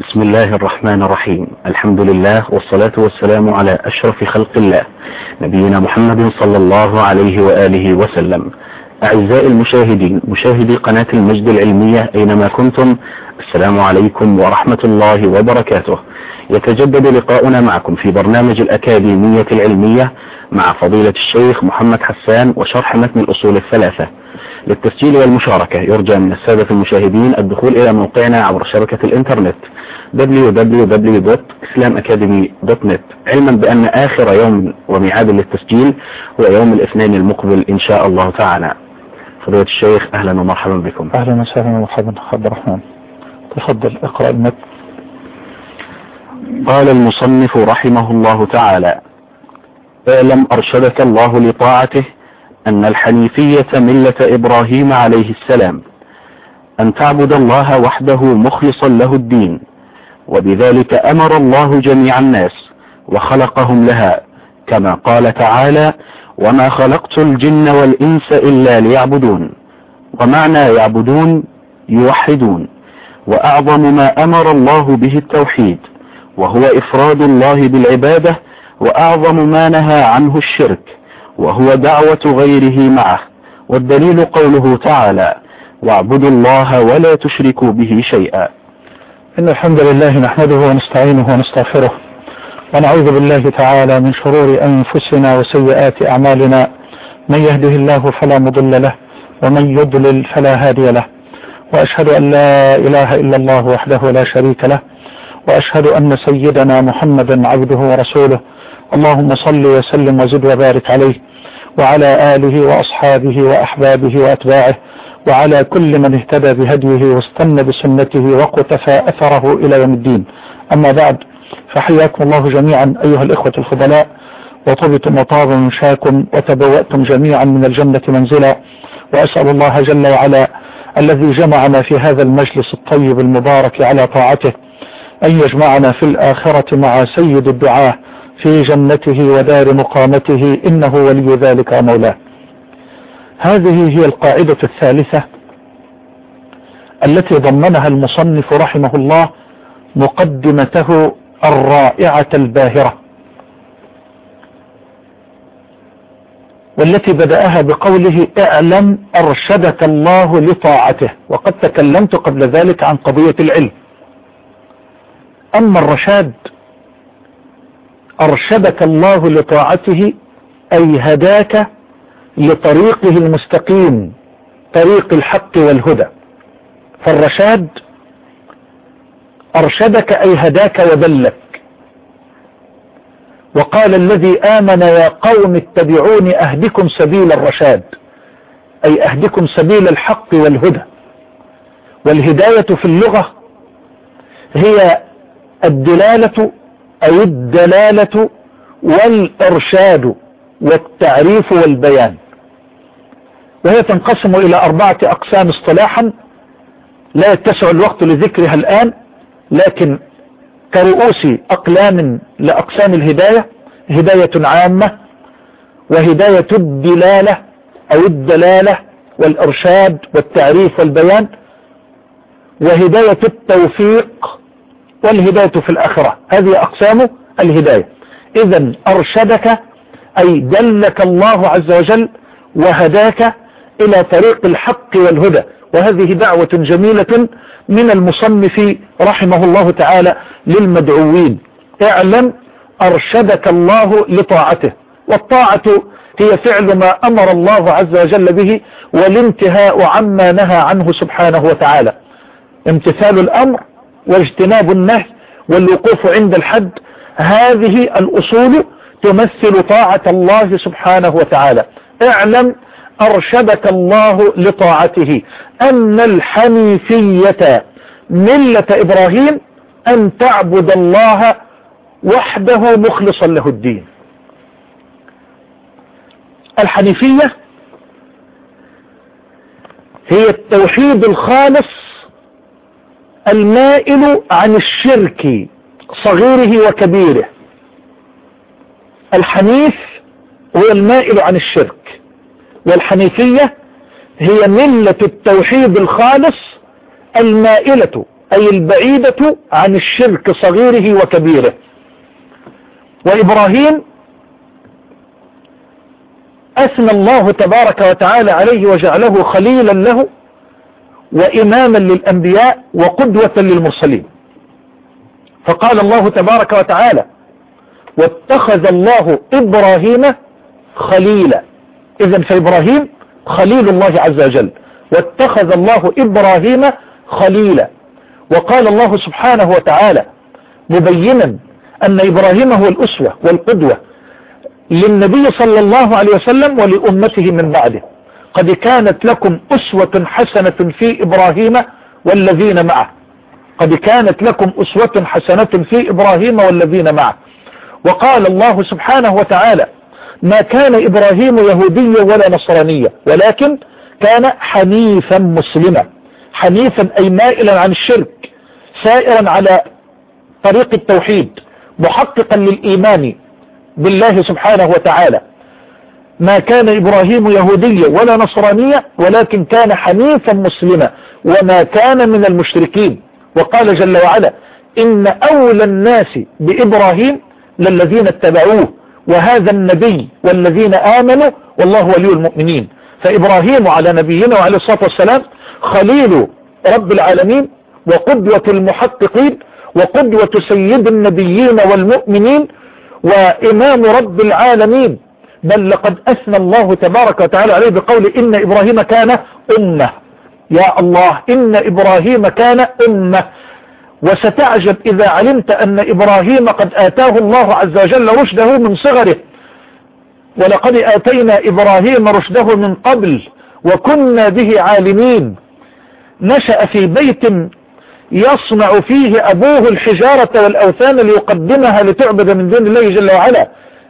بسم الله الرحمن الرحيم. الحمد لله والصلاة والسلام على أشرف خلق الله نبينا محمد صلى الله عليه وآله وسلم. أعزائي المشاهدين مشاهدي قناة المجد العلمية أينما كنتم السلام عليكم ورحمة الله وبركاته. يتجدد لقاؤنا معكم في برنامج الأكاديمية العلمية مع فضيلة الشيخ محمد حسان وشرح متن الأصول الثلاثة. للتسجيل والمشاركة يرجى من السادة المشاهدين الدخول إلى موقعنا عبر شبكة الإنترنت www.islamacademy.net علما بأن آخر يوم وميعاد للتسجيل هو يوم الاثنين المقبل إن شاء الله تعالى. فضيلة الشيخ أهلا ومرحبا بكم. أهلا وسهلا ومرحبا عبد الرحمن. تفضل اقرأ المتن. قال المصنف رحمه الله تعالى اعلم أرشدك الله لطاعته أن الحنيفية ملة إبراهيم عليه السلام أن تعبد الله وحده مخلصا له الدين وبذلك أمر الله جميع الناس وخلقهم لها كما قال تعالى وما خلقت الجن والإنس إلا ليعبدون ومعنى يعبدون يوحدون. وأعظم ما أمر الله به التوحيد وهو إفراد الله بالعبادة وأعظم ما نهى عنه الشرك وهو دعوة غيره معه والدليل قوله تعالى واعبدوا الله ولا تشركوا به شيئا إن الحمد لله نحمده ونستعينه ونستغفره ونعوذ بالله تعالى من شرور أنفسنا وسيئات أعمالنا من يهده الله فلا مضل له ومن يضلل فلا هادي له وأشهد أن لا إله إلا الله وحده لا شريك له وأشهد أن سيدنا محمدا عبده ورسوله. اللهم صل وسلم وزد وبارك عليه وعلى آله وأصحابه وأحبابه وأتباعه وعلى كل من اهتدى بهديه واستنى بسنته وقتفى أثره إلى يوم الدين. أما بعد فحياكم الله جميعا أيها الإخوة الفضلاء وطبتم وطاب مشاكم وتبوأتم جميعا من الجنة منزلا. وأسأل الله جل وعلا الذي جمعنا في هذا المجلس الطيب المبارك على طاعته أن يجمعنا في الآخرة مع سيد الدعاة في جنته ودار مقامته إنه ولي ذلك ومولاه هذه هي القاعدة الثالثة التي ضمنها المصنف رحمه الله مقدمته الرائعة الباهرة. والتي بدأها بقوله اعلم أرشدك الله لطاعته وقد تكلمت قبل ذلك عن قضية العلم. أما الرشاد أرشدك الله لطاعته أي هداك لطريقه المستقيم طريق الحق والهدى. فالرشاد أرشدك أي هداك ودلك وقال الذي آمن يا قوم اتبعوني أهدكم سبيل الرشاد أي أهدكم سبيل الحق والهدى. والهداية في اللغة هي الدلالة أي الدلالة والإرشاد والتعريف والبيان. وهي تنقسم إلى أربعة أقسام اصطلاحا لا يتسع الوقت لذكرها الآن لكن كرؤوس أقلام لأقسام الهداية هداية عامة وهداية الدلالة أو الدلالة والإرشاد والتعريف والبيان وهداية التوفيق والهداية في الآخرة. هذه أقسام الهداية. إذا أرشدك أي دلك الله عز وجل وهداك إلى طريق الحق والهدى. وهذه دعوة جميلة من المصنف رحمه الله تعالى للمدعوين. اعلم أرشدك الله لطاعته والطاعة هي فعل ما أمر الله عز وجل به والانتهاء عما نهى عنه سبحانه وتعالى. امتثال الأمر واجتناب النهي والوقوف عند الحد هذه الأصول تمثل طاعة الله سبحانه وتعالى. اعلم أرشدك الله لطاعته. أن الحنيفية ملة إبراهيم أن تعبد الله وحده مخلصا له الدين. الحنيفية هي التوحيد الخالص المائل عن الشرك صغيره وكبيره. الحنيف هو المائل عن الشرك. والحنيفية هي ملة التوحيد الخالص المائلة أي البعيدة عن الشرك صغيره وكبيره. وإبراهيم أثنى الله تبارك وتعالى عليه وجعله خليلا له وإماما للأنبياء وقدوة للمرسلين. فقال الله تبارك وتعالى واتخذ الله إبراهيم خليلا إذا فإبراهيم خليل الله عز وجل. واتخذ الله إبراهيم خليلا. وقال الله سبحانه وتعالى مبينا أن إبراهيم هو الأسوة والقدوة للنبي صلى الله عليه وسلم ولأمته من بعده. قد كانت لكم أسوة حسنة في إبراهيم والذين معه. قد كانت لكم أسوة حسنة في إبراهيم والذين معه. وقال الله سبحانه وتعالى ما كان إبراهيم يهوديا ولا نصرانيا ولكن كان حنيفا مسلما حنيفا أي مائلا عن الشرك سائرا على طريق التوحيد محققا للإيمان بالله سبحانه وتعالى. ما كان إبراهيم يهوديا ولا نصرانيا ولكن كان حنيفا مسلما وما كان من المشركين. وقال جل وعلا إن أولى الناس بإبراهيم للذين اتبعوه. وهذا النبي والذين آمنوا والله ولي المؤمنين. فإبراهيم على نبينا وعليه الصلاة والسلام خليل رب العالمين وقدوة المحققين وقدوة سيد النبيين والمؤمنين وإمام رب العالمين. بل لقد أثنى الله تبارك وتعالى عليه بقول إن إبراهيم كان أمة. يا الله إن إبراهيم كان أمة. وستعجب إذا علمت أن إبراهيم قد آتاه الله عز وجل رشده من صغره. ولقد آتينا إبراهيم رشده من قبل وكنا به عالمين. نشأ في بيت يصنع فيه أبوه الحجارة والأوثان ليقدمها لتعبد من دون الله جل وعلا.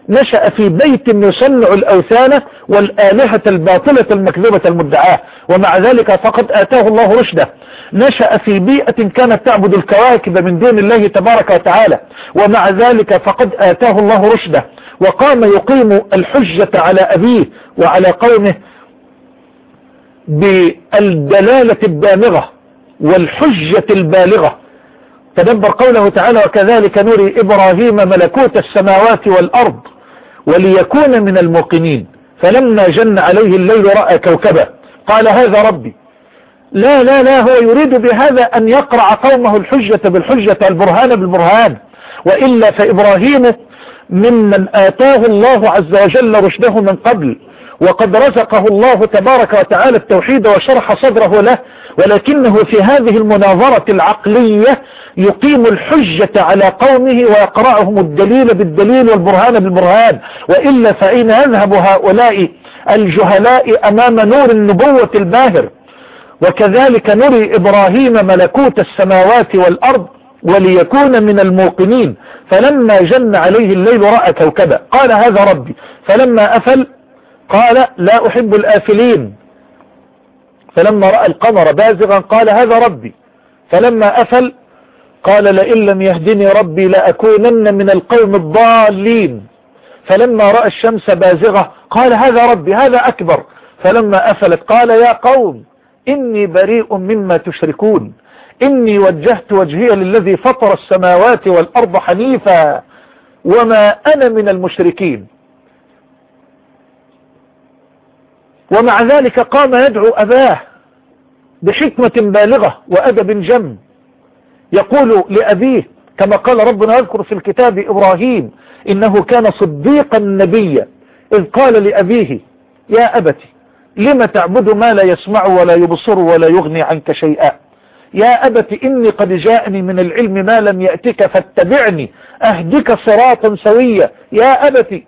نشأ في بيت يصنع الأوثان والآلهة الباطلة المكذوبة المدعاة. ومع ذلك فقد آتاه الله رشده. نشأ في بيئة كانت تعبد الكواكب من دون الله تبارك وتعالى. ومع ذلك فقد آتاه الله رشده. وقام يقيم الحجة على أبيه وعلى قومه بالدلالة الدامغة والحجة البالغة. تدبر قوله تعالى وكذلك نري إبراهيم ملكوت السماوات والأرض وليكون من الموقنين. فلما جن عليه الليل رأى كوكبا قال هذا ربي. لا لا لا هو يريد بهذا أن يقرع قومه الحجة بالحجة البرهان بالبرهان. وإلا فإبراهيم ممن آتاه الله عز وجل رشده من قبل وقد رزقه الله تبارك وتعالى التوحيد وشرح صدره له ولكنه في هذه المناظرة العقلية يقيم الحجة على قومه ويقرأهم الدليل بالدليل والبرهان بالبرهان. وإلا فأين يذهب هؤلاء الجهلاء أمام نور النبوة الباهر. وكذلك نري إبراهيم ملكوت السماوات والأرض وليكون من الموقنين. فلما جن عليه الليل رأى كوكبا قال هذا ربي. فلما أفل قال لا أحب الآفلين. فلما رأى القمر بازغا قال هذا ربي. فلما أفل قال لئن لم يهدني ربي لأكونن من القوم الضالين. فلما رأى الشمس بازغة قال هذا ربي هذا أكبر. فلما أفلت قال يا قوم إني بريء مما تشركون. إني وجهت وجهي للذي فطر السماوات والأرض حنيفا. وما أنا من المشركين. ومع ذلك قام يدعو أباه بحكمة بالغة وأدب جم. يقول لأبيه كما قال ربنا يذكر في الكتاب إبراهيم إنه كان صديقا نبيا إذ قال لأبيه يا أبتي لم تعبد ما لا يسمع ولا يبصر ولا يغني عنك شيئا؟ يا أبت إني قد جاءني من العلم ما لم يأتك فاتبعني أهدك صراطا سويا. يا أبت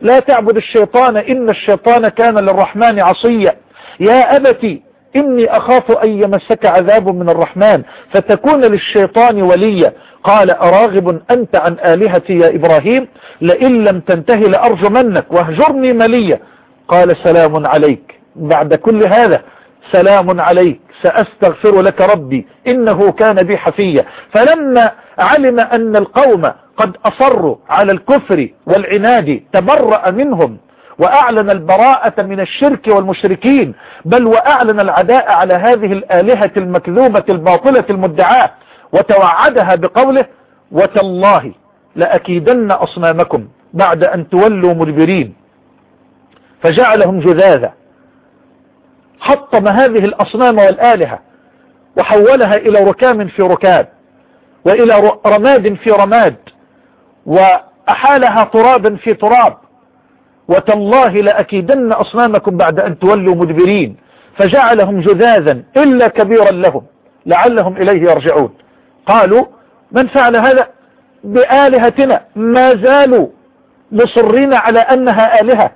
لا تعبد الشيطان إن الشيطان كان للرحمن عصيا. يا أبت إني أخاف أن يمسك عذاب من الرحمن فتكون للشيطان وليا. قال أراغب أنت عن آلهتي يا إبراهيم؟ لئن لم تنتهي لأرجمنك واهجرني مليا. قال سلام عليك. بعد كل هذا سلام عليك. سأستغفر لك ربي إنه كان بي حفيا. فلما علم أن القوم قد أصروا على الكفر والعناد تبرأ منهم وأعلن البراءة من الشرك والمشركين بل وأعلن العداء على هذه الآلهة المكذوبة الباطلة المدعاة وتوعدها بقوله وتالله لأكيدن أصنامكم بعد أن تولوا مدبرين فجعلهم جذاذا. حطم هذه الأصنام والآلهة وحولها إلى ركام في ركاب وإلى رماد في رماد. وأحالها ترابا في تراب. وتالله لأكيدن أصنامكم بعد أن تولوا مدبرين. فجعلهم جذاذا إلا كبيرا لهم. لعلهم إليه يرجعون. قالوا من فعل هذا؟ بآلهتنا. ما زالوا مصرين على أنها آلهة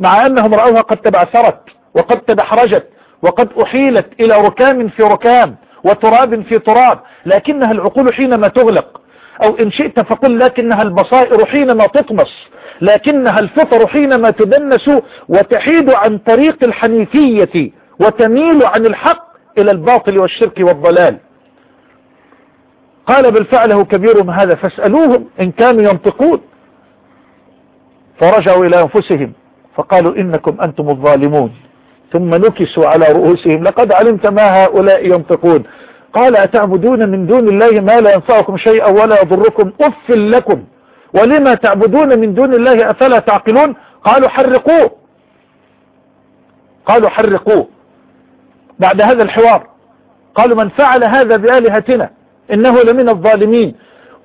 مع أنهم رأوها قد تبعثرت وقد تدحرجت وقد أحيلت إلى ركام في ركام وتراب في تراب. لكنها العقول حينما تغلق أو إن شئت فقل لكنها البصائر حينما تطمس لكنها الفطر حينما تدنس وتحيد عن طريق الحنيفية وتميل عن الحق إلى الباطل والشرك والضلال. قال بل فعله كبيرهم هذا فاسألوهم إن كانوا ينطقون. فرجعوا إلى أنفسهم فقالوا إنكم أنتم الظالمون. ثم نكسوا على رؤوسهم لقد علمت ما هؤلاء ينطقون. قال أتعبدون من دون الله ما لا ينفعكم شيئا ولا يضركم. أف لكم. ولما تعبدون من دون الله أفلا تعقلون؟ قالوا حرقوه. قالوا حرقوه. بعد هذا الحوار. قالوا من فعل هذا بآلهتنا إنه لمن الظالمين.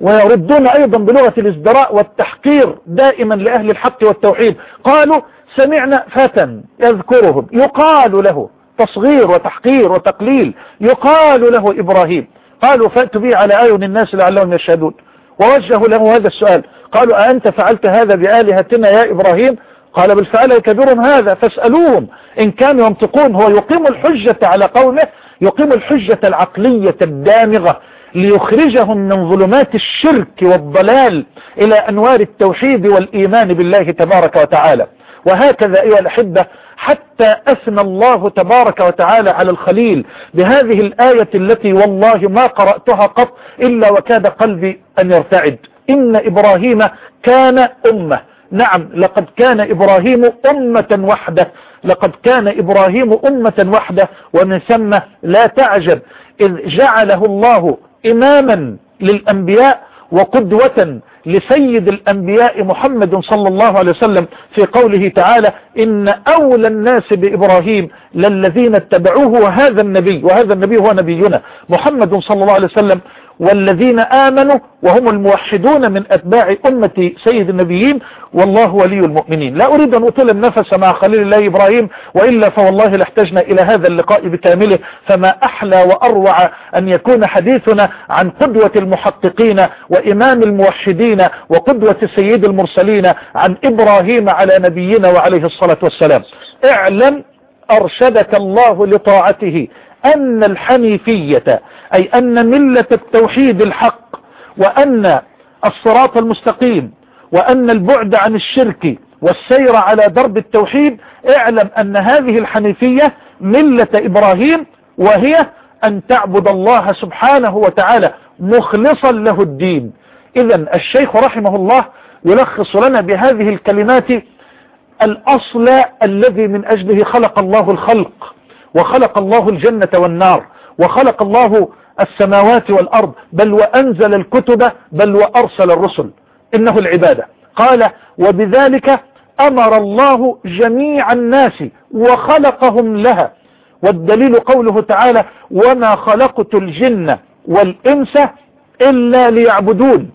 ويردون أيضا بلغة الازدراء والتحقير دائما لأهل الحق والتوحيد. قالوا سمعنا فتى يذكرهم. يقال له تصغير وتحقير وتقليل. يقال له إبراهيم. قالوا فأتوا به على أعين الناس لعلهم يشهدون. ووجهوا له هذا السؤال. قالوا أأنت فعلت هذا بآلهتنا يا إبراهيم؟ قال بل فعله كبيرهم هذا. فاسألوهم. إن كانوا ينطقون هو يقيم الحجة على قومه يقيم الحجة العقلية الدامغة ليخرجهم من ظلمات الشرك والضلال إلى أنوار التوحيد والإيمان بالله تبارك وتعالى. وهكذا أيها الأحبة حتى أثنى الله تبارك وتعالى على الخليل بهذه الآية التي والله ما قرأتها قط إلا وكاد قلبي أن يرتعد. إن إبراهيم كان أمة. نعم لقد كان إبراهيم أمة وحدة. لقد كان إبراهيم أمة وحدة ومن ثم لا تعجب إذ جعله الله إماما للأنبياء وقدوة لسيد الأنبياء محمد صلى الله عليه وسلم في قوله تعالى إن أولى الناس بإبراهيم للذين اتبعوه وهذا النبي وهذا النبي هو نبينا محمد صلى الله عليه وسلم والذين آمنوا وهم الموحدون من أتباع أمة سيد النبيين والله ولي المؤمنين. لا أريد أن أطول النفس مع خليل الله إبراهيم وإلا فوالله لاحتجنا إلى هذا اللقاء بكامله فما أحلى وأروع أن يكون حديثنا عن قدوة المحققين وإمام الموحدين وقدوة سيد المرسلين عن إبراهيم على نبينا وعليه الصلاة والسلام. اعلم أرشدك الله لطاعته. أن الحنيفية أي أن ملة التوحيد الحق وأن الصراط المستقيم وأن البعد عن الشرك والسير على درب التوحيد اعلم أن هذه الحنيفية ملة إبراهيم وهي أن تعبد الله سبحانه وتعالى مخلصا له الدين. إذا الشيخ رحمه الله يلخص لنا بهذه الكلمات الأصل الذي من أجله خلق الله الخلق. وخلق الله الجنة والنار وخلق الله السماوات والأرض بل وأنزل الكتب بل وأرسل الرسل. إنه العبادة. قال وبذلك أمر الله جميع الناس وخلقهم لها. والدليل قوله تعالى وما خلقت الجن والإنس إلا ليعبدون.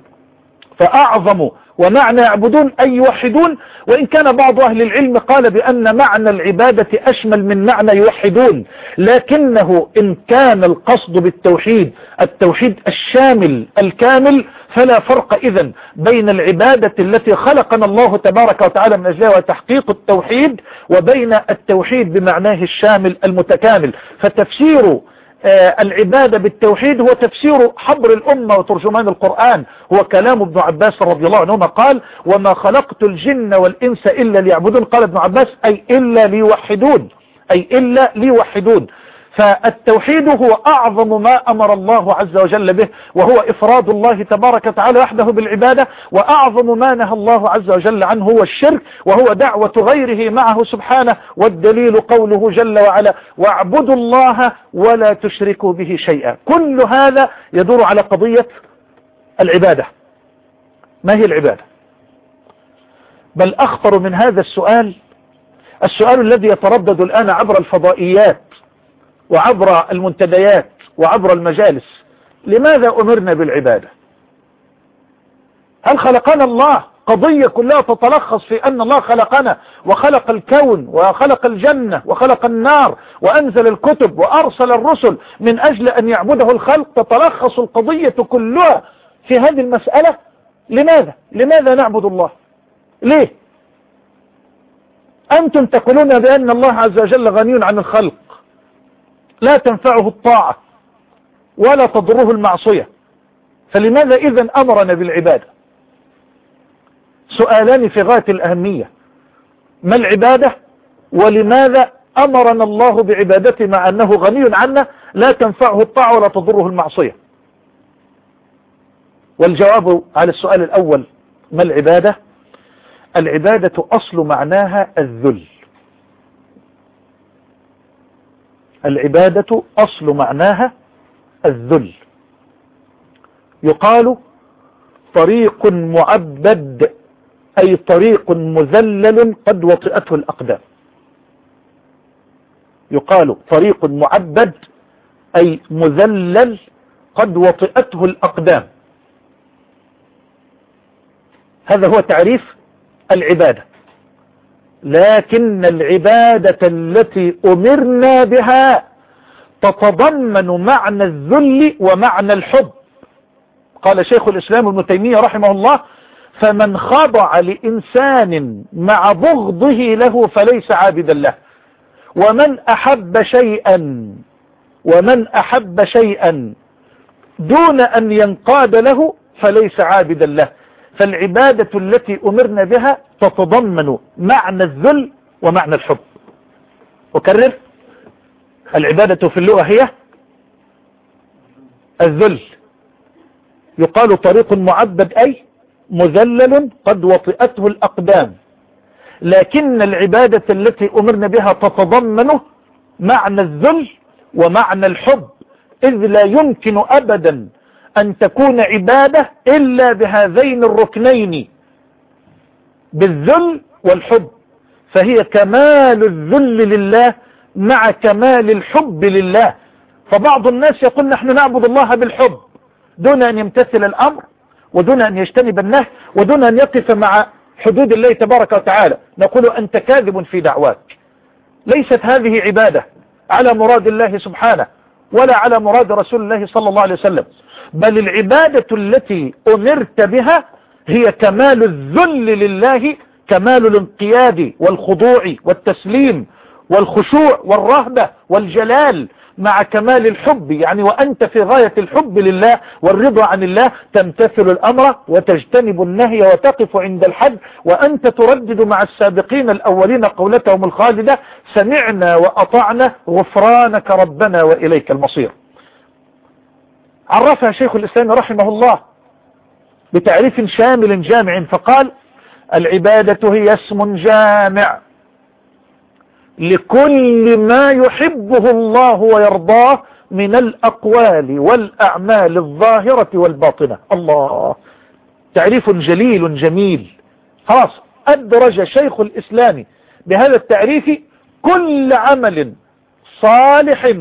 فأعظم ومعنى يعبدون أي يوحدون وإن كان بعض أهل العلم قال بأن معنى العبادة أشمل من معنى يوحدون لكنه إن كان القصد بالتوحيد التوحيد الشامل الكامل فلا فرق إذن بين العبادة التي خلقنا الله تبارك وتعالى من أجلها وتحقيق التوحيد وبين التوحيد بمعناه الشامل المتكامل. فتفسير العبادة بالتوحيد هو تفسير حبر الأمة وترجمان القرآن. هو كلام ابن عباس رضي الله عنهما قال وما خلقت الجن والإنس إلا ليعبدون قال ابن عباس أي إلا ليوحدون أي إلا ليوحدون. فالتوحيد هو أعظم ما أمر الله عز وجل به وهو إفراد الله تبارك وتعالى وحده بالعبادة وأعظم ما نهى الله عز وجل عنه هو الشرك وهو دعوة غيره معه سبحانه والدليل قوله جل وعلا واعبدوا الله ولا تشركوا به شيئا كل هذا يدور على قضية العبادة. ما هي العبادة؟ بل أخطر من هذا السؤال السؤال الذي يتردد الآن عبر الفضائيات وعبر المنتديات وعبر المجالس. لماذا أمرنا بالعبادة؟ هل خلقنا الله قضية كلها تتلخص في أن الله خلقنا وخلق الكون وخلق الجنة وخلق النار وأنزل الكتب وأرسل الرسل من أجل أن يعبده الخلق؟ تتلخص القضية كلها في هذه المسألة؟ لماذا؟ لماذا نعبد الله؟ ليه؟ أنتم تقولون بأن الله عز وجل غني عن الخلق. لا تنفعه الطاعة ولا تضره المعصية. فلماذا إذا أمرنا بالعبادة؟ سؤالان في غاية الأهمية. ما العبادة؟ ولماذا أمرنا الله بعبادته مع أنه غني عنا لا تنفعه الطاعة ولا تضره المعصية؟ والجواب على السؤال الأول ما العبادة؟ العبادة أصل معناها الذل. العبادة أصل معناها الذل. يقال طريق معبد أي طريق مذلل قد وطئته الأقدام. يقال طريق معبد أي مذلل قد وطئته الأقدام. هذا هو تعريف العبادة. لكن العبادة التي أمرنا بها تتضمن معنى الذل ومعنى الحب. قال شيخ الإسلام ابن تيمية رحمه الله فمن خضع لإنسان مع بغضه له فليس عابدا له. ومن أحب شيئا ومن أحب شيئا دون أن ينقاد له فليس عابدا له. فالعبادة التي أمرنا بها تتضمن معنى الذل ومعنى الحب. أكرر. العبادة في اللغة هي الذل. يقال طريق معبد أي مذلل قد وطئته الأقدام. لكن العبادة التي أمرنا بها تتضمن معنى الذل ومعنى الحب. إذ لا يمكن أبدا أن تكون عبادة إلا بهذين الركنين. بالذل والحب. فهي كمال الذل لله مع كمال الحب لله. فبعض الناس يقول نحن نعبد الله بالحب دون أن يمتثل الأمر ودون أن يجتنب النهي ودون أن يقف مع حدود الله تبارك وتعالى. نقول أنت كاذب في دعواك. ليست هذه عبادة على مراد الله سبحانه ولا على مراد رسول الله صلى الله عليه وسلم. بل العبادة التي أمرت بها هي كمال الذل لله كمال الانقياد والخضوع والتسليم والخشوع والرهبة والجلال مع كمال الحب. يعني وأنت في غاية الحب لله والرضا عن الله تمتثل الأمر وتجتنب النهي وتقف عند الحد. وأنت تردد مع السابقين الأولين قولتهم الخالدة سمعنا وأطعنا غفرانك ربنا وإليك المصير. عرفها شيخ الإسلام رحمه الله. بتعريف شامل جامع. فقال العبادة هي اسم جامع لكل ما يحبه الله ويرضاه من الأقوال والأعمال الظاهرة والباطنة. الله. تعريف جليل جميل. خلاص. أدرج شيخ الإسلام بهذا التعريف كل عمل صالح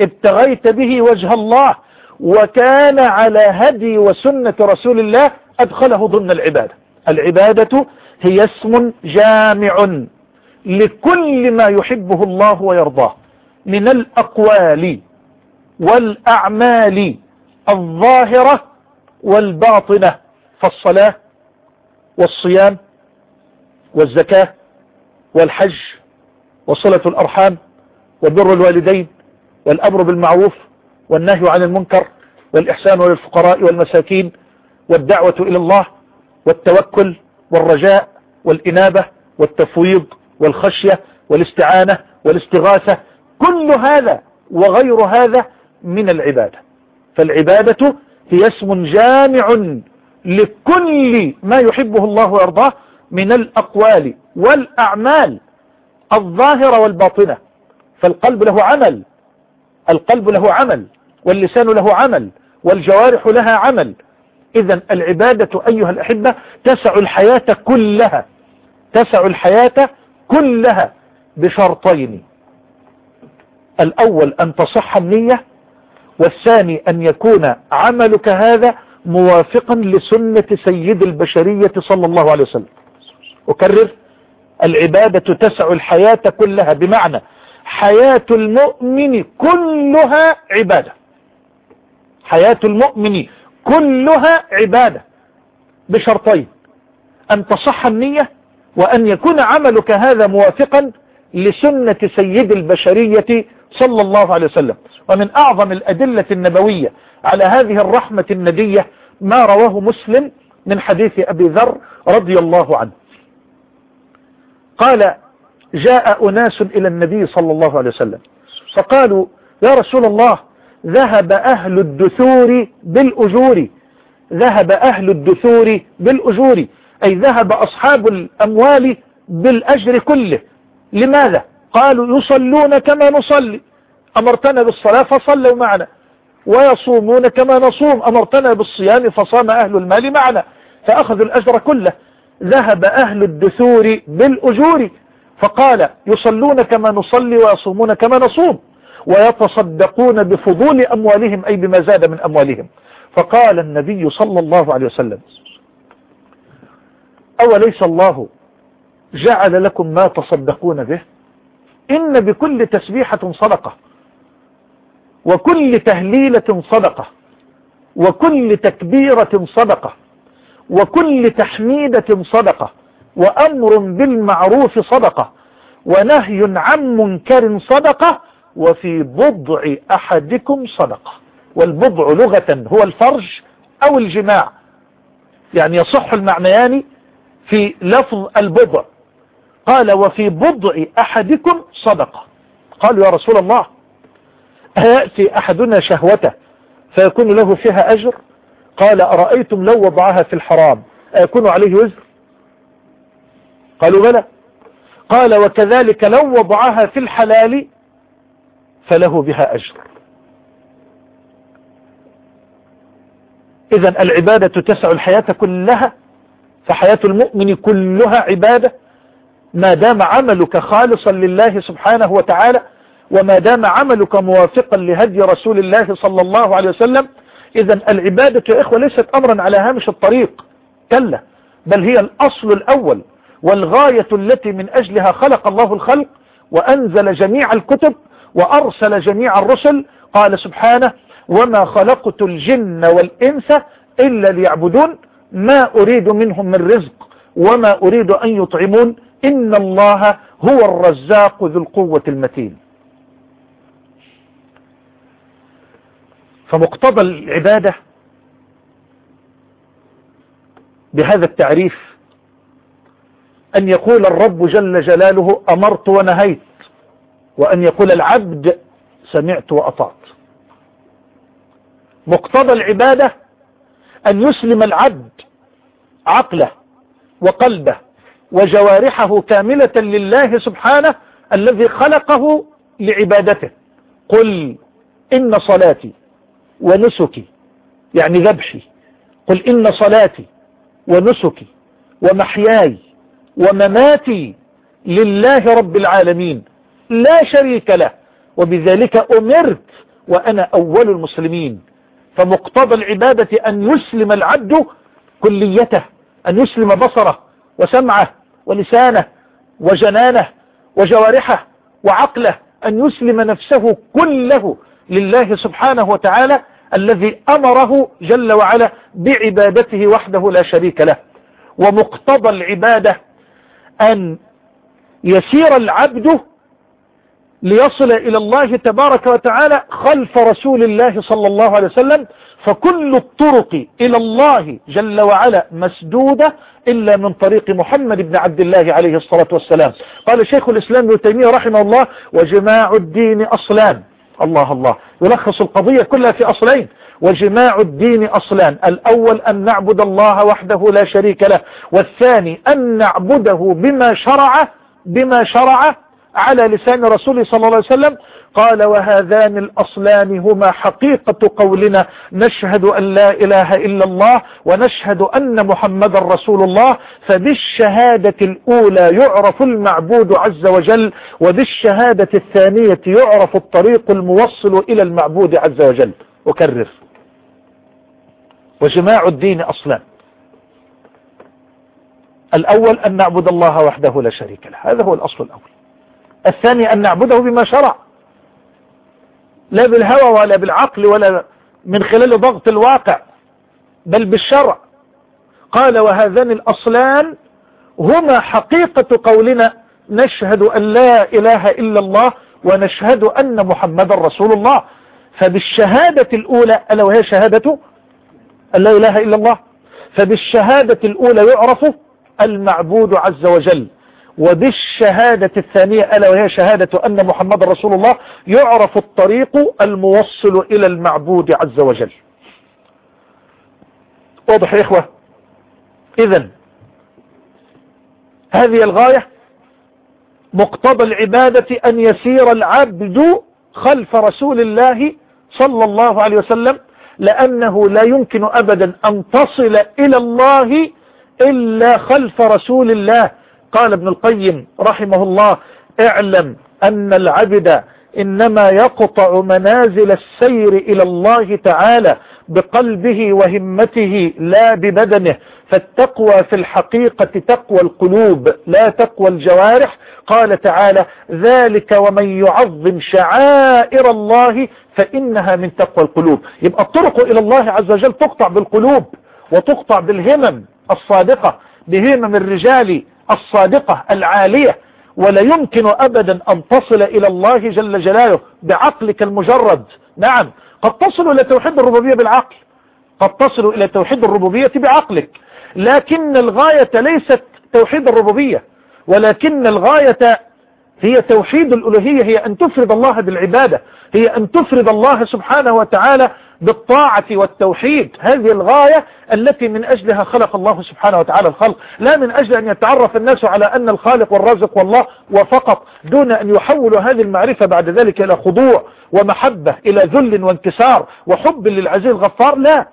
ابتغيت به وجه الله وكان على هدي وسنة رسول الله أدخله ضمن العبادة. العبادة هي اسم جامع لكل ما يحبه الله ويرضاه. من الأقوال والأعمال الظاهرة والباطنة فالصلاة والصيام والزكاة والحج وصلة الأرحام وبر الوالدين والأمر بالمعروف والنهي عن المنكر والإحسان للفقراء والمساكين والدعوة إلى الله والتوكل والرجاء والإنابة والتفويض والخشية والاستعانة والاستغاثة كل هذا وغير هذا من العبادة. فالعبادة هي اسم جامع لكل ما يحبه الله ويرضاه من الأقوال والأعمال الظاهرة والباطنة. فالقلب له عمل القلب له عمل واللسان له عمل والجوارح لها عمل. إذا العبادة أيها الأحبة تسع الحياة كلها تسع الحياة كلها بشرطين. الأول أن تصح النية والثاني أن يكون عملك هذا موافقا لسنة سيد البشرية صلى الله عليه وسلم. أكرر العبادة تسع الحياة كلها بمعنى حياة المؤمن كلها عبادة. حياة المؤمن كلها عبادة. بشرطين. أن تصح النية وأن يكون عملك هذا موافقا لسنة سيد البشرية صلى الله عليه وسلم. ومن أعظم الأدلة النبوية على هذه الرحمة الندية ما رواه مسلم من حديث أبي ذر رضي الله عنه. قال جاء أناس إلى النبي صلى الله عليه وسلم. فقالوا يا رسول الله ذهب أهل الدثور بالأجور. ذهب أهل الدثور بالأجور. أي ذهب أصحاب الأموال بالأجر كله. لماذا؟ قالوا يصلون كما نصلي. أمرتنا بالصلاة فصلوا معنا. ويصومون كما نصوم. أمرتنا بالصيام فصام أهل المال معنا. فأخذوا الأجر كله. ذهب أهل الدثور بالأجور. فقال يصلون كما نصلي ويصومون كما نصوم ويتصدقون بفضول أموالهم أي بما زاد من أموالهم. فقال النبي صلى الله عليه وسلم أوليس الله جعل لكم ما تصدقون به؟ إن بكل تسبيحة صدقة وكل تهليلة صدقة وكل تكبيرة صدقة وكل تحميدة صدقة وأمر بالمعروف صدقة ونهي عن منكر صدقة وفي بضع أحدكم صدقة. والبضع لغة هو الفرج أو الجماع. يعني يصح المعنيان في لفظ البضع. قال وفي بضع أحدكم صدقة. قالوا يا رسول الله هيأتي أحدنا شهوته فيكون له فيها أجر؟ قال أرأيتم لو وضعها في الحرام أيكون عليه وزر؟ قالوا بلى. قال وكذلك لو وضعها في الحلال فله بها أجر. إذا العبادة تسع الحياة كلها فحياة المؤمن كلها عبادة. ما دام عملك خالصا لله سبحانه وتعالى وما دام عملك موافقا لهدي رسول الله صلى الله عليه وسلم إذا العبادة يا إخوة ليست أمرا على هامش الطريق. كلا بل هي الأصل الأول. والغاية التي من أجلها خلق الله الخلق وأنزل جميع الكتب وأرسل جميع الرسل قال سبحانه وما خلقت الجن والإنس إلا ليعبدون ما أريد منهم من رزق وما أريد أن يطعمون إن الله هو الرزاق ذو القوة المتين. فمقتضى العبادة بهذا التعريف أن يقول الرب جل جلاله أمرت ونهيت وأن يقول العبد سمعت وأطعت. مقتضى العبادة أن يسلم العبد عقله وقلبه وجوارحه كاملة لله سبحانه الذي خلقه لعبادته. قل إن صلاتي ونسكي يعني ذبحي. قل إن صلاتي ونسكي ومحياي ومماتي لله رب العالمين لا شريك له وبذلك أمرت وأنا أول المسلمين. فمقتضى العبادة أن يسلم العبد كليته أن يسلم بصره وسمعه ولسانه وجنانه وجوارحه وعقله أن يسلم نفسه كله لله سبحانه وتعالى الذي أمره جل وعلا بعبادته وحده لا شريك له. ومقتضى العبادة أن يسير العبد ليصل إلى الله تبارك وتعالى خلف رسول الله صلى الله عليه وسلم فكل الطرق إلى الله جل وعلا مسدودة إلا من طريق محمد بن عبد الله عليه الصلاة والسلام. قال شيخ الإسلام ابن تيمية رحمه الله وجماع الدين أصلان. الله الله. يلخص القضية كلها في أصلين. وجماع الدين أصلان. الأول أن نعبد الله وحده لا شريك له والثاني أن نعبده بما شرع بما شرع على لسان رسوله صلى الله عليه وسلم. قال وهذان الأصلان هما حقيقة قولنا. نشهد أن لا إله إلا الله ونشهد أن محمد رسول الله. فبالشهادة الأولى يعرف المعبود عز وجل وبالشهادة الثانية يعرف الطريق الموصل إلى المعبود عز وجل. أكرر. وجماع الدين أصلا. الأول أن نعبد الله وحده لا شريك له. هذا هو الأصل الأول. الثاني أن نعبده بما شرع. لا بالهوى ولا بالعقل ولا من خلال ضغط الواقع بل بالشرع. قال وهذان الأصلان هما حقيقة قولنا نشهد أن لا إله إلا الله ونشهد أن محمد رسول الله. فبالشهادة الأولى ألا وهي شهادة لا إله إلا الله. فبالشهادة الأولى يعرف المعبود عز وجل. وبالشهادة الثانية ألا وهي شهادة أن محمد رسول الله يعرف الطريق الموصل إلى المعبود عز وجل. واضح يا إخوة؟ إذا هذه الغاية مقتضى العبادة أن يسير العبد خلف رسول الله صلى الله عليه وسلم لأنه لا يمكن أبدا أن تصل إلى الله إلا خلف رسول الله. قال ابن القيم رحمه الله اعلم أن العبد إنما يقطع منازل السير إلى الله تعالى بقلبه وهمته لا ببدنه. فالتقوى في الحقيقة تقوى القلوب لا تقوى الجوارح. قال تعالى ذلك ومن يعظم شعائر الله فإنها من تقوى القلوب. يبقى الطرق إلى الله عز وجل تقطع بالقلوب وتقطع بالهمم الصادقة بهمم الرجال الصادقة العالية. ولا يمكن أبدا أن تصل إلى الله جل جلاله بعقلك المجرد. نعم قد تصل إلى توحيد الربوبية بالعقل. قد تصل إلى توحيد الربوبية بعقلك. لكن الغاية ليست توحيد الربوبية ولكن الغاية هي توحيد الألوهية هي أن تفرد الله بالعبادة هي أن تفرد الله سبحانه وتعالى بالطاعة والتوحيد. هذه الغاية التي من أجلها خلق الله سبحانه وتعالى الخلق. لا من أجل أن يتعرف الناس على أن الخالق والرازق والله وفقط دون أن يحولوا هذه المعرفة بعد ذلك إلى خضوع ومحبة إلى ذل وانكسار وحب للعزيز الغفار. لا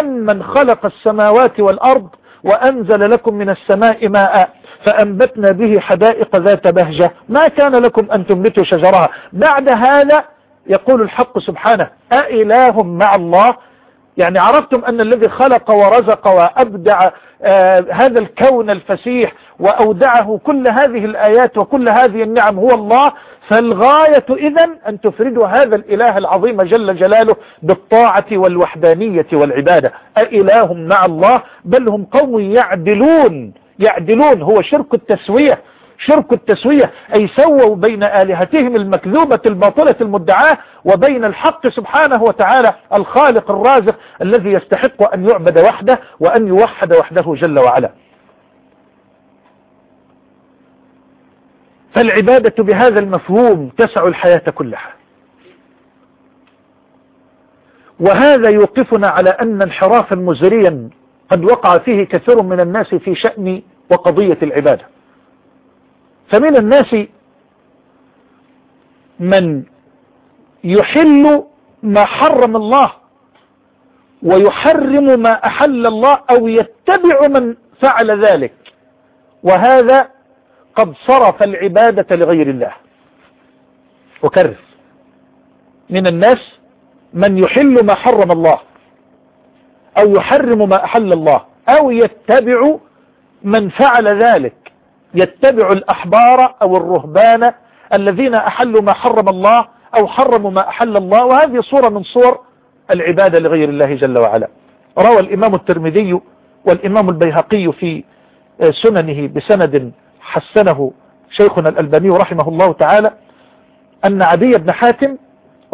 أمن خلق السماوات والأرض وأنزل لكم من السماء ماء فأنبتنا به حدائق ذات بهجة. ما كان لكم أن تنبتوا شجرها. بعد هذا يقول الحق سبحانه أإله مع الله؟ يعني عرفتم أن الذي خلق ورزق وأبدع آه هذا الكون الفسيح وأودعه كل هذه الآيات وكل هذه النعم هو الله؟ فالغاية إذا أن تفردوا هذا الإله العظيم جل جلاله بالطاعة والوحدانية والعبادة. أإله مع الله بل هم قوم يعدلون. يعدلون هو شرك التسوية. شرك التسوية أي سووا بين آلهتهم المكذوبة الباطلة المدعاة وبين الحق سبحانه وتعالى الخالق الرازق الذي يستحق أن يعبد وحده وأن يوحد وحده جل وعلا. فالعبادة بهذا المفهوم تسع الحياة كلها. وهذا يوقفنا على أن انحرافا مزريا قد وقع فيه كثير من الناس في شأن وقضية العبادة. فمن الناس من يحل ما حرم الله ويحرم ما أحل الله أو يتبع من فعل ذلك. وهذا قد صرف العبادة لغير الله. وكرف من الناس من يحل ما حرم الله أو يحرم ما أحل الله أو يتبع من فعل ذلك. يتبع الأحبار أو الرهبان الذين أحلوا ما حرم الله أو حرموا ما أحل الله. وهذه صورة من صور العبادة لغير الله جل وعلا. روى الإمام الترمذي والإمام البيهقي في سننه بسند حسنه شيخنا الألباني رحمه الله تعالى أن عدي بن حاتم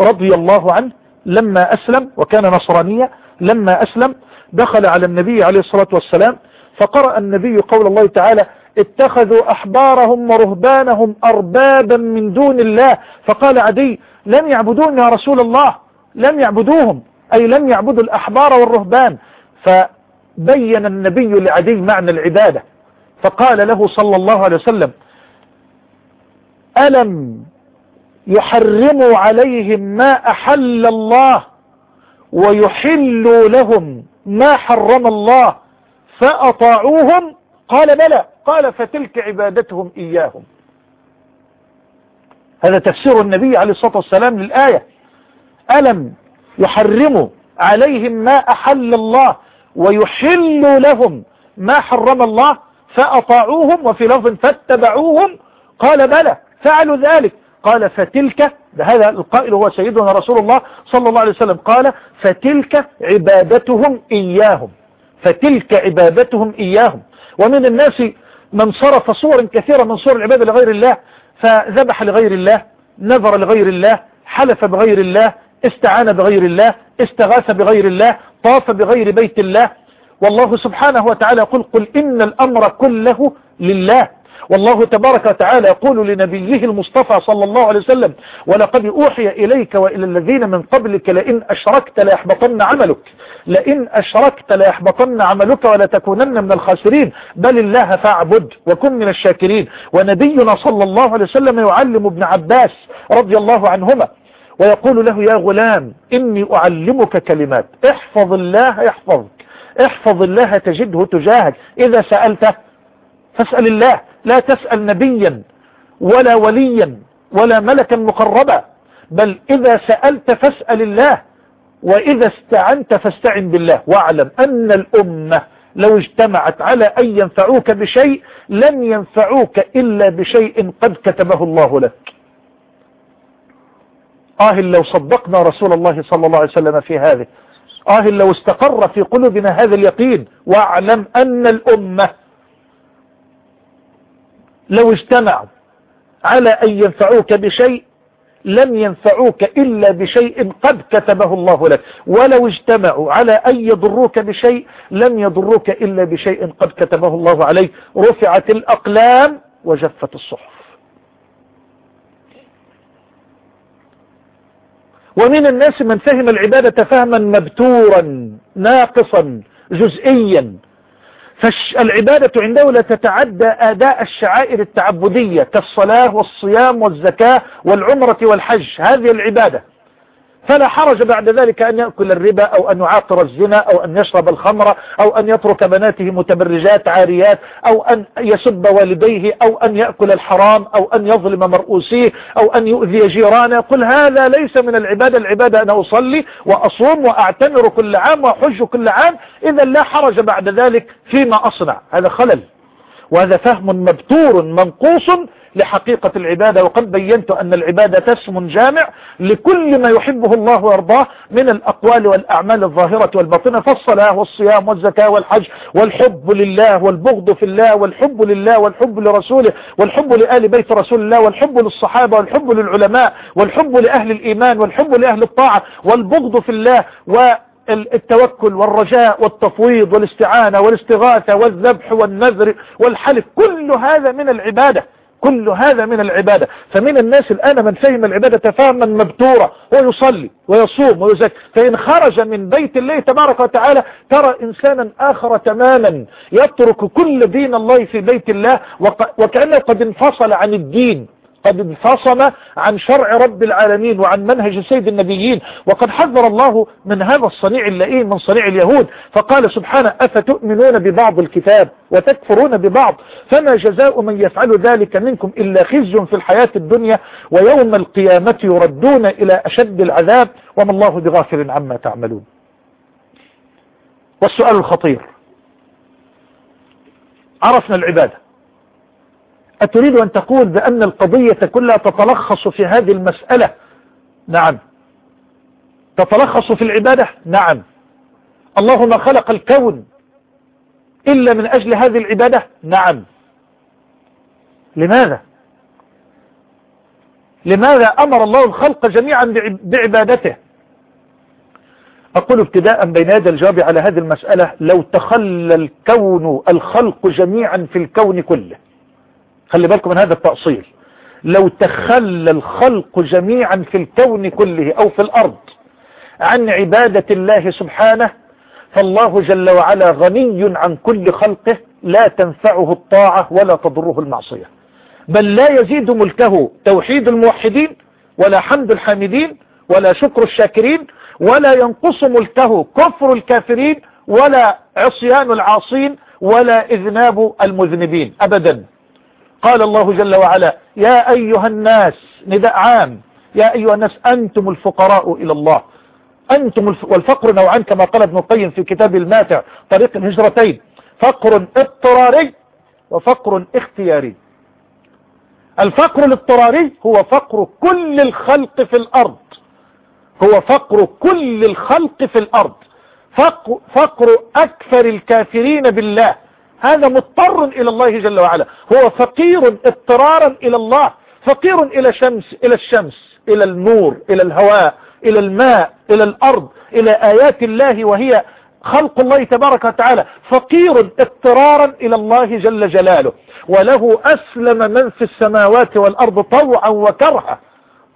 رضي الله عنه لما أسلم وكان نصرانيا لما أسلم دخل على النبي عليه الصلاة والسلام فقرأ النبي قول الله تعالى اتخذوا أحبارهم ورهبانهم أربابا من دون الله فقال عدي لم يعبدون يا رسول الله لم يعبدوهم أي لم يعبدوا الأحبار والرهبان فبين النبي لعدي معنى العبادة. فقال له صلى الله عليه وسلم ألم يحرموا عليهم ما أحل الله ويحلوا لهم ما حرم الله فأطاعوهم؟ قال بلى. قال فتلك عبادتهم إياهم. هذا تفسير النبي عليه الصلاة والسلام للآية. ألم يحرموا عليهم ما أحل الله ويحل لهم ما حرم الله؟ فأطاعوهم وفي لفظ فاتبعوهم قال بلى فعلوا ذلك. قال فتلك هذا القائل هو سيدنا رسول الله صلى الله عليه وسلم قال فتلك عبادتهم إياهم. فتلك عبادتهم إياهم. ومن الناس من صرف صور كثيرة من صور العبادة لغير الله فذبح لغير الله نذر لغير الله حلف بغير الله استعان بغير الله استغاث بغير الله طاف بغير بيت الله والله سبحانه وتعالى يقول قل إن الأمر كله لله. والله تبارك وتعالى يقول لنبيه المصطفى صلى الله عليه وسلم ولقد أوحي إليك وإلى الذين من قبلك لئن أشركت ليحبطن عملك لئن أشركت ليحبطن عملك ولتكونن من الخاسرين بل الله فاعبد وكن من الشاكرين. ونبينا صلى الله عليه وسلم يعلم ابن عباس رضي الله عنهما ويقول له يا غلام إني أعلمك كلمات احفظ الله يحفظك. احفظ الله تجده تجاهك. إذا سألت فاسأل الله. لا تسأل نبيا ولا وليا ولا ملكا مقربا. بل إذا سألت فاسأل الله. وإذا استعنت فاستعن بالله. واعلم أن الأمة لو اجتمعت على أن ينفعوك بشيء لن ينفعوك إلا بشيء قد كتبه الله لك. آه لو صدقنا رسول الله صلى الله عليه وسلم في هذه. آه لو استقر في قلوبنا هذا اليقين واعلم أن الأمة لو اجتمعوا على أن ينفعوك بشيء لم ينفعوك إلا بشيء قد كتبه الله لك. ولو اجتمعوا على أن يضروك بشيء لم يضروك إلا بشيء قد كتبه الله عليك. رفعت الأقلام وجفت الصحف. ومن الناس من فهم العبادة فهما مبتورا ناقصا جزئيا. فالعبادة عنده لا تتعدى أداء الشعائر التعبدية كالصلاة والصيام والزكاة والعمرة والحج. هذه العبادة. فلا حرج بعد ذلك أن يأكل الربا أو أن يعاقر الزنا أو أن يشرب الخمر أو أن يترك بناته متبرجات عاريات أو أن يسب والديه أو أن يأكل الحرام أو أن يظلم مرؤوسيه أو أن يؤذي جيرانه. قل هذا ليس من العبادة. العبادة أن أصلي وأصوم وأعتمر كل عام وأحج كل عام. إذا لا حرج بعد ذلك فيما أصنع. هذا خلل. وهذا فهم مبتور منقوص لحقيقة العبادة وقد بينت أن العبادة اسم جامع لكل ما يحبه الله ويرضاه من الأقوال والأعمال الظاهرة والباطنة فالصلاة والصيام والزكاة والحج والحب لله والبغض في الله والحب لله والحب لرسوله والحب لآل بيت رسول الله والحب للصحابة والحب للعلماء والحب لأهل الإيمان والحب لأهل الطاعة والبغض في الله و التوكل والرجاء والتفويض والاستعانة والاستغاثة والذبح والنذر والحلف كل هذا من العبادة. كل هذا من العبادة. فمن الناس الآن من فهم العبادة فهما مبتورة هو يصلي ويصوم ويزكي. فإن خرج من بيت الله تبارك وتعالى ترى إنسانا آخر تماما يترك كل دين الله في بيت الله. وكأنه قد انفصل عن الدين. قد انفصم عن شرع رب العالمين وعن منهج سيد النبيين وقد حذر الله من هذا الصنيع اللئيم من صنيع اليهود فقال سبحانه أفتؤمنون ببعض الكتاب وتكفرون ببعض؟ فما جزاء من يفعل ذلك منكم إلا خزي في الحياة الدنيا ويوم القيامة يردون إلى أشد العذاب وما الله بغافل عما تعملون. والسؤال الخطير عرفنا العبادة. أتريد أن تقول بأن القضية كلها تتلخص في هذه المسألة؟ نعم. تتلخص في العبادة؟ نعم. الله ما خلق الكون إلا من أجل هذه العبادة؟ نعم. لماذا؟ لماذا أمر الله الخلق جميعا بعبادته؟ أقول ابتداء بين يدي الجواب على هذه المسألة لو تخلى الكون الخلق جميعا في الكون كله. خلي بالكم من هذا التأصيل. لو تخلى الخلق جميعا في الكون كله أو في الأرض عن عبادة الله سبحانه فالله جل وعلا غني عن كل خلقه لا تنفعه الطاعة ولا تضره المعصية. بل لا يزيد ملكه توحيد الموحدين ولا حمد الحامدين ولا شكر الشاكرين ولا ينقص ملكه كفر الكافرين ولا عصيان العاصين ولا إذناب المذنبين. أبدا. قال الله جل وعلا يا أيها الناس نداء عام يا أيها الناس أنتم الفقراء إلى الله. أنتم الف... والفقر نوعان كما قال ابن القيم في كتاب الماتع طريق الهجرتين. فقر اضطراري وفقر اختياري. الفقر الاضطراري هو فقر كل الخلق في الأرض. هو فقر كل الخلق في الأرض. فقر, فقر أكثر الكافرين بالله. هذا مضطر إلى الله جل وعلا. هو فقير اضطرارا إلى الله. فقير إلى شمس إلى الشمس إلى النور إلى الهواء إلى الماء إلى الأرض إلى آيات الله وهي خلق الله تبارك وتعالى. فقير اضطرارا إلى الله جل جلاله. وله أسلم من في السماوات والأرض طوعا وكرها.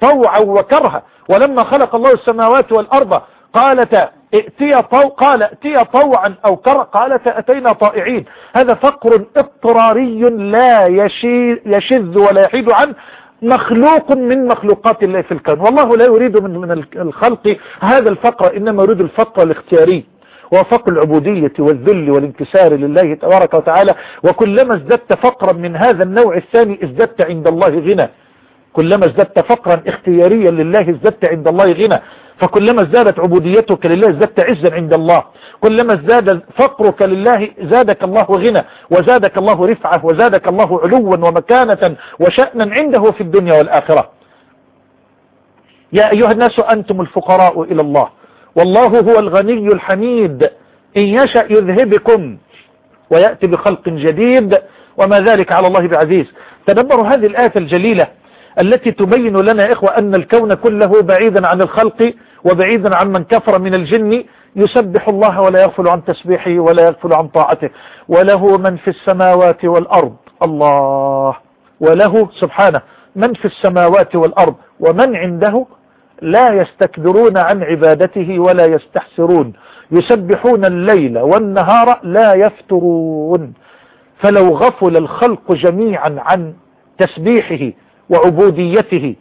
طوعا وكرها. ولما خلق الله السماوات والأرض قالت ائتي طو قال ائتي طوعا أو كرة قالت أتينا طائعين. هذا فقر اضطراري لا يشذ ولا يحيد عنه مخلوق من مخلوقات الله في الكون. والله لا يريد من من الخلق هذا الفقر إنما يريد الفقر الاختياري وفقر العبودية والذل والانكسار لله تبارك وتعالى. وكلما ازددت فقرا من هذا النوع الثاني ازددت عند الله غنى. كلما ازددت فقرا اختياريا لله ازددت عند الله غنى. فكلما ازدادت عبوديتك لله ازددت عزا عند الله. كلما ازداد فقرك لله زادك الله غنى وزادك الله رفعة وزادك الله علوا ومكانة وشأنا عنده في الدنيا والآخرة. يا أيها الناس أنتم الفقراء إلى الله. والله هو الغني الحميد. إن يشأ يذهبكم ويأتي بخلق جديد. وما ذلك على الله بعزيز. تدبروا هذه الآية الجليلة. التي تبين لنا يا إخوة أن الكون كله بعيدا عن الخلق وبعيدا عن من كفر من الجن يسبح الله ولا يغفل عن تسبيحه ولا يغفل عن طاعته. وله من في السماوات والأرض. الله. وله سبحانه من في السماوات والأرض. ومن عنده لا يستكبرون عن عبادته ولا يستحسرون. يسبحون الليل والنهار لا يفترون. فلو غفل الخلق جميعا عن تسبيحه وعبوديته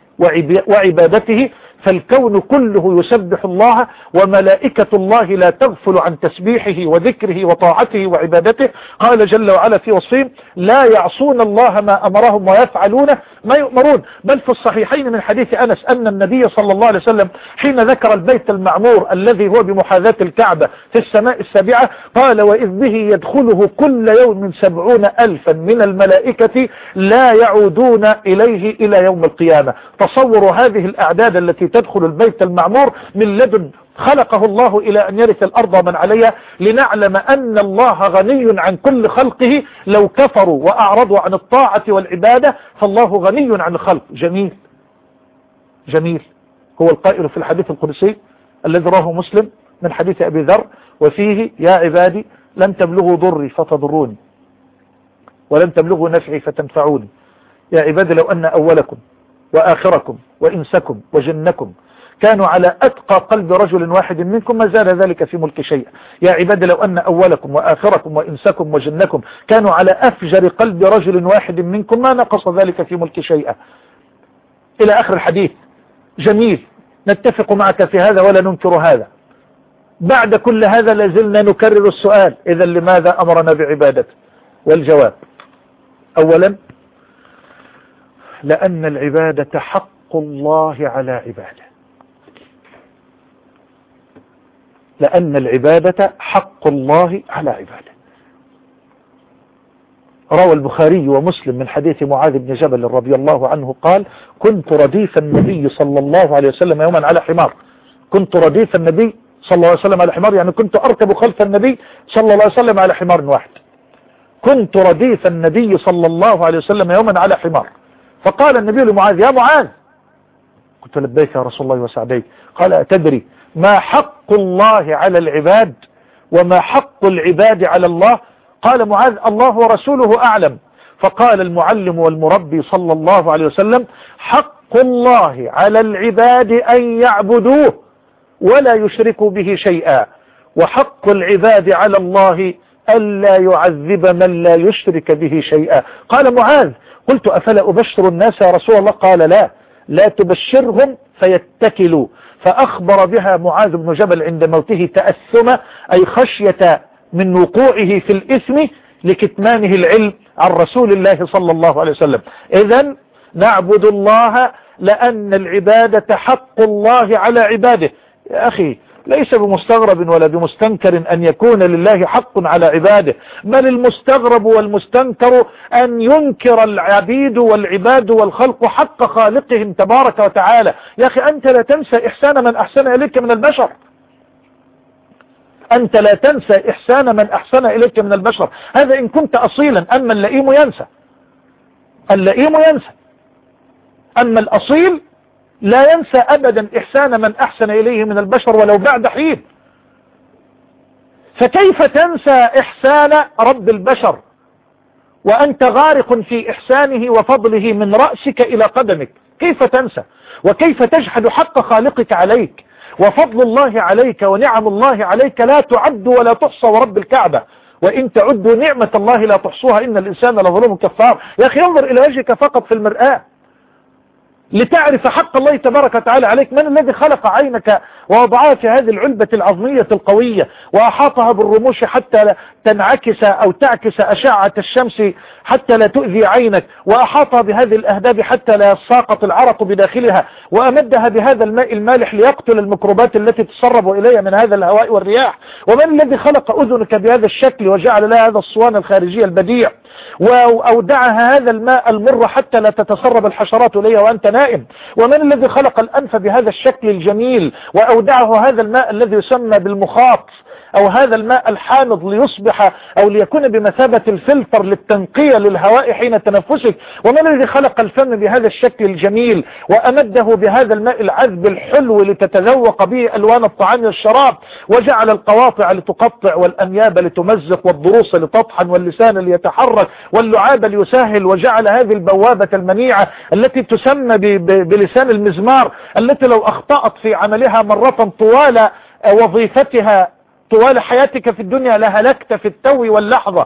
وعبادته فالكون كله يسبح الله وملائكة الله لا تغفل عن تسبيحه وذكره وطاعته وعبادته. قال جل وعلا في وصفهم لا يعصون الله ما أمرهم ويفعلون ما يؤمرون بل في الصحيحين من حديث أنس أن النبي صلى الله عليه وسلم حين ذكر البيت المعمور الذي هو بمحاذاة الكعبة في السماء السابعة قال وإذ به يدخله كل يوم سبعون ألفا من الملائكة لا يعودون إليه إلى يوم القيامة. تصوروا هذه الأعداد التي تدخل البيت المعمور من لدن خلقه الله إلى أن يرث الأرض من عليها لنعلم أن الله غني عن كل خلقه. لو كفروا وأعرضوا عن الطاعة والعبادة فالله غني عن الخلق. جميل. جميل. هو القائل في الحديث القدسي الذي راه مسلم من حديث أبي ذر وفيه يا عبادي لن تبلغوا ضري فتضروني ولن تبلغوا نفعي فتنفعوني. يا عبادي لو أن أولكم وآخركم وإنسكم وجنكم كانوا على أتقى قلب رجل واحد منكم ما زال ذلك في ملك شيء يا عباد لو أن أولكم وآخركم وإنسكم وجنكم كانوا على أفجر قلب رجل واحد منكم ما نقص ذلك في ملك شيئا. إلى آخر الحديث. جميل. نتفق معك في هذا ولا ننكر هذا. بعد كل هذا لازلنا نكرر السؤال. إذا لماذا أمرنا بعبادته والجواب. أولا لأن العبادة حق الله على عباده. لأن العبادة حق الله على عباده. روى البخاري ومسلم من حديث معاذ بن جبل رضي الله عنه قال كنت رديف النبي صلى الله عليه وسلم يوما على حمار. كنت رديف النبي صلى الله عليه وسلم على حمار يعني كنت أركب خلف النبي صلى الله عليه وسلم على حمار واحد. كنت رديف النبي صلى الله عليه وسلم يوما على حمار. فقال النبي لمعاذ يا معاذ. قلت لبيك يا رسول الله وسعديك. قال أتدري ما حق الله على العباد وما حق العباد على الله. قال معاذ الله ورسوله أعلم. فقال المعلم والمربي صلى الله عليه وسلم حق الله على العباد أن يعبدوه ولا يشركوا به شيئا. وحق العباد على الله ألا يعذب من لا يشرك به شيئا. قال معاذ قلت أفلا أبشر الناس يا رسول الله؟ قال لا. لا تبشرهم فيتكلوا. فأخبر بها معاذ بن جبل عند موته تأثم أي خشية من وقوعه في الإثم لكتمانه العلم عن رسول الله صلى الله عليه وسلم. إذا نعبد الله لأن العبادة حق الله على عباده. يا أخي ليس بمستغرب ولا بمستنكر أن يكون لله حق على عباده بل المستغرب والمستنكر أن ينكر العبيد والعباد والخلق حق خالقهم تبارك وتعالى. يا أخي أنت لا تنسى إحسان من أحسن إليك من البشر. أنت لا تنسى إحسان من أحسن إليك من البشر. هذا إن كنت أصيلا أما اللئيم ينسى. اللئيم ينسى. أما الأصيل لا ينسى أبدا إحسان من أحسن إليه من البشر ولو بعد حين. فكيف تنسى إحسان رب البشر؟ وأنت غارق في إحسانه وفضله من رأسك إلى قدمك. كيف تنسى؟ وكيف تجحد حق خالقك عليك؟ وفضل الله عليك ونعم الله عليك لا تعد ولا تحصى ورب الكعبة. وإن تعدوا نعمة الله لا تحصوها إن الإنسان لظلوم كفار. يا أخي انظر إلى وجهك فقط في المرآة. لتعرف حق الله تبارك وتعالى عليك من الذي خلق عينك ووضعها في هذه العلبة العظمية القوية وأحاطها بالرموش حتى تنعكس أو تعكس أشعة الشمس حتى لا تؤذي عينك وأحاطها بهذه الأهداب حتى لا يساقط العرق بداخلها وأمدها بهذا الماء المالح ليقتل الميكروبات التي تسرب إليها من هذا الهواء والرياح. ومن الذي خلق أذنك بهذا الشكل وجعل لها هذا الصوان الخارجي البديع؟ وأودعها هذا الماء المر حتى لا تتسرب الحشرات إليها وأنت نائم. ومن الذي خلق الأنف بهذا الشكل الجميل؟ وأودعه هذا الماء الذي يسمى بالمخاط. أو هذا الماء الحامض ليصبح أو ليكون بمثابة الفلتر للتنقية للهواء حين تنفسك. ومن الذي خلق الفم بهذا الشكل الجميل وأمده بهذا الماء العذب الحلو لتتذوق به ألوان الطعام والشراب وجعل القواطع لتقطع والأنياب لتمزق والضروس لتطحن واللسان ليتحرك واللعاب ليسهل وجعل هذه البوابة المنيعة التي تسمى بلسان المزمار التي لو أخطأت في عملها مرة طوال وظيفتها طوال حياتك في الدنيا لهلكت في التو واللحظة.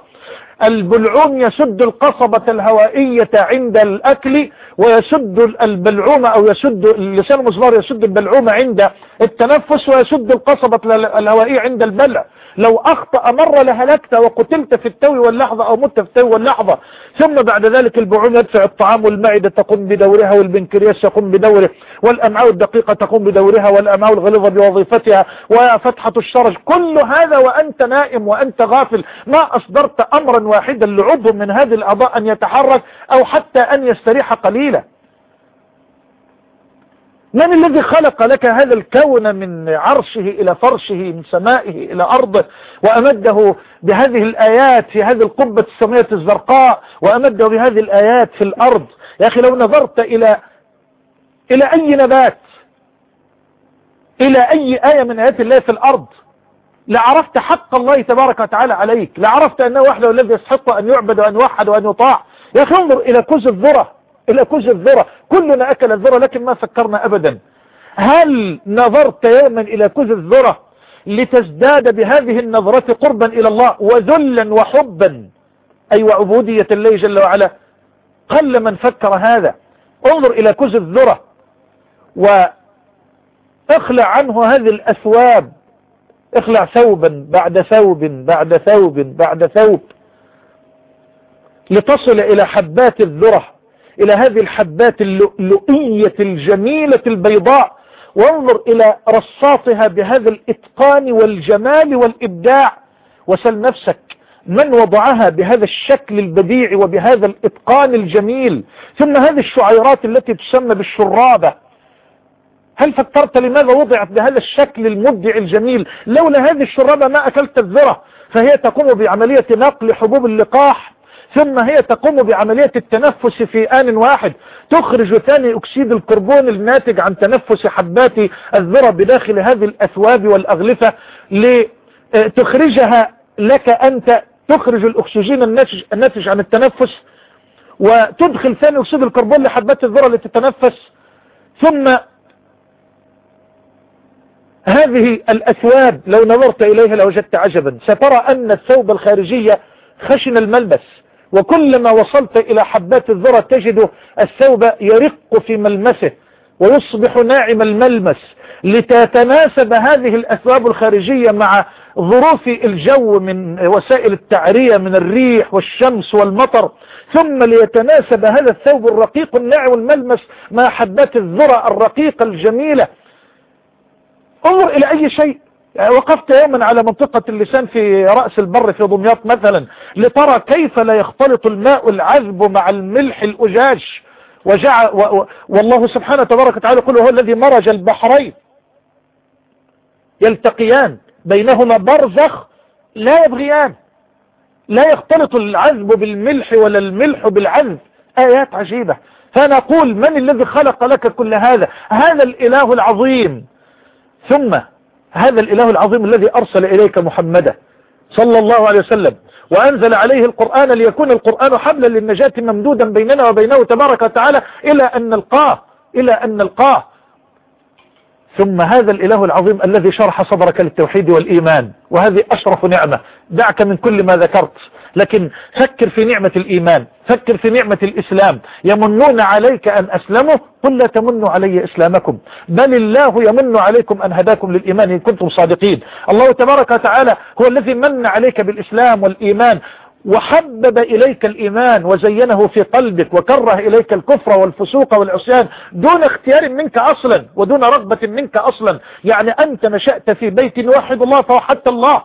البلعوم يسد القصبة الهوائية عند الأكل ويسد البلعوم أو يسد اللسان المزمار يسد البلعوم عند التنفس ويسد القصبة الهوائية عند البلع. لو أخطأ مرة لهلكت وقتلت في التو واللحظة أو مت في التو واللحظة. ثم بعد ذلك البعوم يدفع الطعام والمعدة تقوم بدورها والبنكرياس يقوم بدوره والأمعاء الدقيقة تقوم بدورها والأمعاء الغليظة بوظيفتها وفتحة الشرج. كل هذا وأنت نائم وأنت غافل. ما أصدرت أمرا واحدا لعضو من هذه الأعضاء أن يتحرك أو حتى أن يستريح قليلا. من الذي خلق لك هذا الكون من عرشه إلى فرشه من سمائه إلى أرضه وأمده بهذه الآيات في هذه القبة السماوية الزرقاء وأمده بهذه الآيات في الأرض. يا أخي لو نظرت إلى إلى أي نبات إلى أي آية من آيات الله في الأرض لعرفت حق الله تبارك وتعالى عليك لعرفت أنه وحده الذي يستحق أن يعبد وأن يوحد وأن يطاع. يا أخي انظر إلى كوز الذرة. إلى كوز الذرة كلنا أكل الذرة لكن ما فكرنا أبدا. هل نظرت يوما إلى كوز الذرة لتزداد بهذه النظرة قربا إلى الله وذلا وحبا؟ أي وعبودية الله جل وعلا. قل من فكر هذا. انظر إلى كوز الذرة وإخلع عنه هذه الأثواب إخلع ثوبا بعد ثوب بعد ثوب بعد ثوب. لتصل إلى حبات الذرة. إلى هذه الحبات اللؤلؤية الجميلة البيضاء وانظر إلى رصاصها بهذا الإتقان والجمال والإبداع. وسل نفسك من وضعها بهذا الشكل البديع وبهذا الإتقان الجميل؟ ثم هذه الشعيرات التي تسمى بالشرابة. هل فكرت لماذا وضعت بهذا الشكل المبدع الجميل؟ لولا هذه الشرابة ما أكلت الذرة. فهي تقوم بعملية نقل حبوب اللقاح ثم هي تقوم بعملية التنفس في آن واحد. تخرج ثاني أكسيد الكربون الناتج عن تنفس حبات الذرة بداخل هذه الأثواب والأغلفة لتخرجها لك أنت. تخرج الأكسجين الناتج, الناتج عن التنفس وتدخل ثاني أكسيد الكربون لحبات الذرة لتتنفس. ثم هذه الأثواب لو نظرت إليها لوجدت عجبا. سترى أن الثوب الخارجية خشن الملبس. وكلما وصلت إلى حبات الذرة تجد الثوب يرق في ملمسه ويصبح ناعم الملمس لتتناسب هذه الأثواب الخارجية مع ظروف الجو من وسائل التعرية من الريح والشمس والمطر ثم ليتناسب هذا الثوب الرقيق الناعم الملمس مع حبات الذرة الرقيقة الجميلة. انظر إلى أي شيء. وقفت يوما على منطقة اللسان في رأس البر في دمياط مثلا لترى كيف لا يختلط الماء العذب مع الملح الأجاج. وجعل و... والله سبحانه تبارك وتعالى يقول هو الذي مرج البحرين. يلتقيان بينهما برزخ لا يبغيان. لا يختلط العذب بالملح ولا الملح بالعذب آيات عجيبة. فنقول من الذي خلق لك كل هذا؟ هذا الإله العظيم. ثم هذا الإله العظيم الذي أرسل إليك محمدا صلى الله عليه وسلم وأنزل عليه القرآن ليكون القرآن حبلا للنجاة ممدودا بيننا وبينه تبارك وتعالى إلى أن نلقاه إلى أن نلقاه. ثم هذا الإله العظيم الذي شرح صدرك للتوحيد والإيمان وهذه أشرف نعمة دعك من كل ما ذكرت. لكن فكر في نعمة الإيمان فكر في نعمة الإسلام. يمنون عليك أن أسلموا قل لا تمنوا علي إسلامكم. بل الله يمن عليكم أن هداكم للإيمان إن كنتم صادقين. الله تبارك وتعالى هو الذي من عليك بالإسلام والإيمان وحبب إليك الإيمان وزينه في قلبك وكره إليك الكفر والفسوق والعصيان دون اختيار منك أصلا ودون رغبة منك أصلا. يعني أنت نشأت في بيت واحد الله فوحدت الله.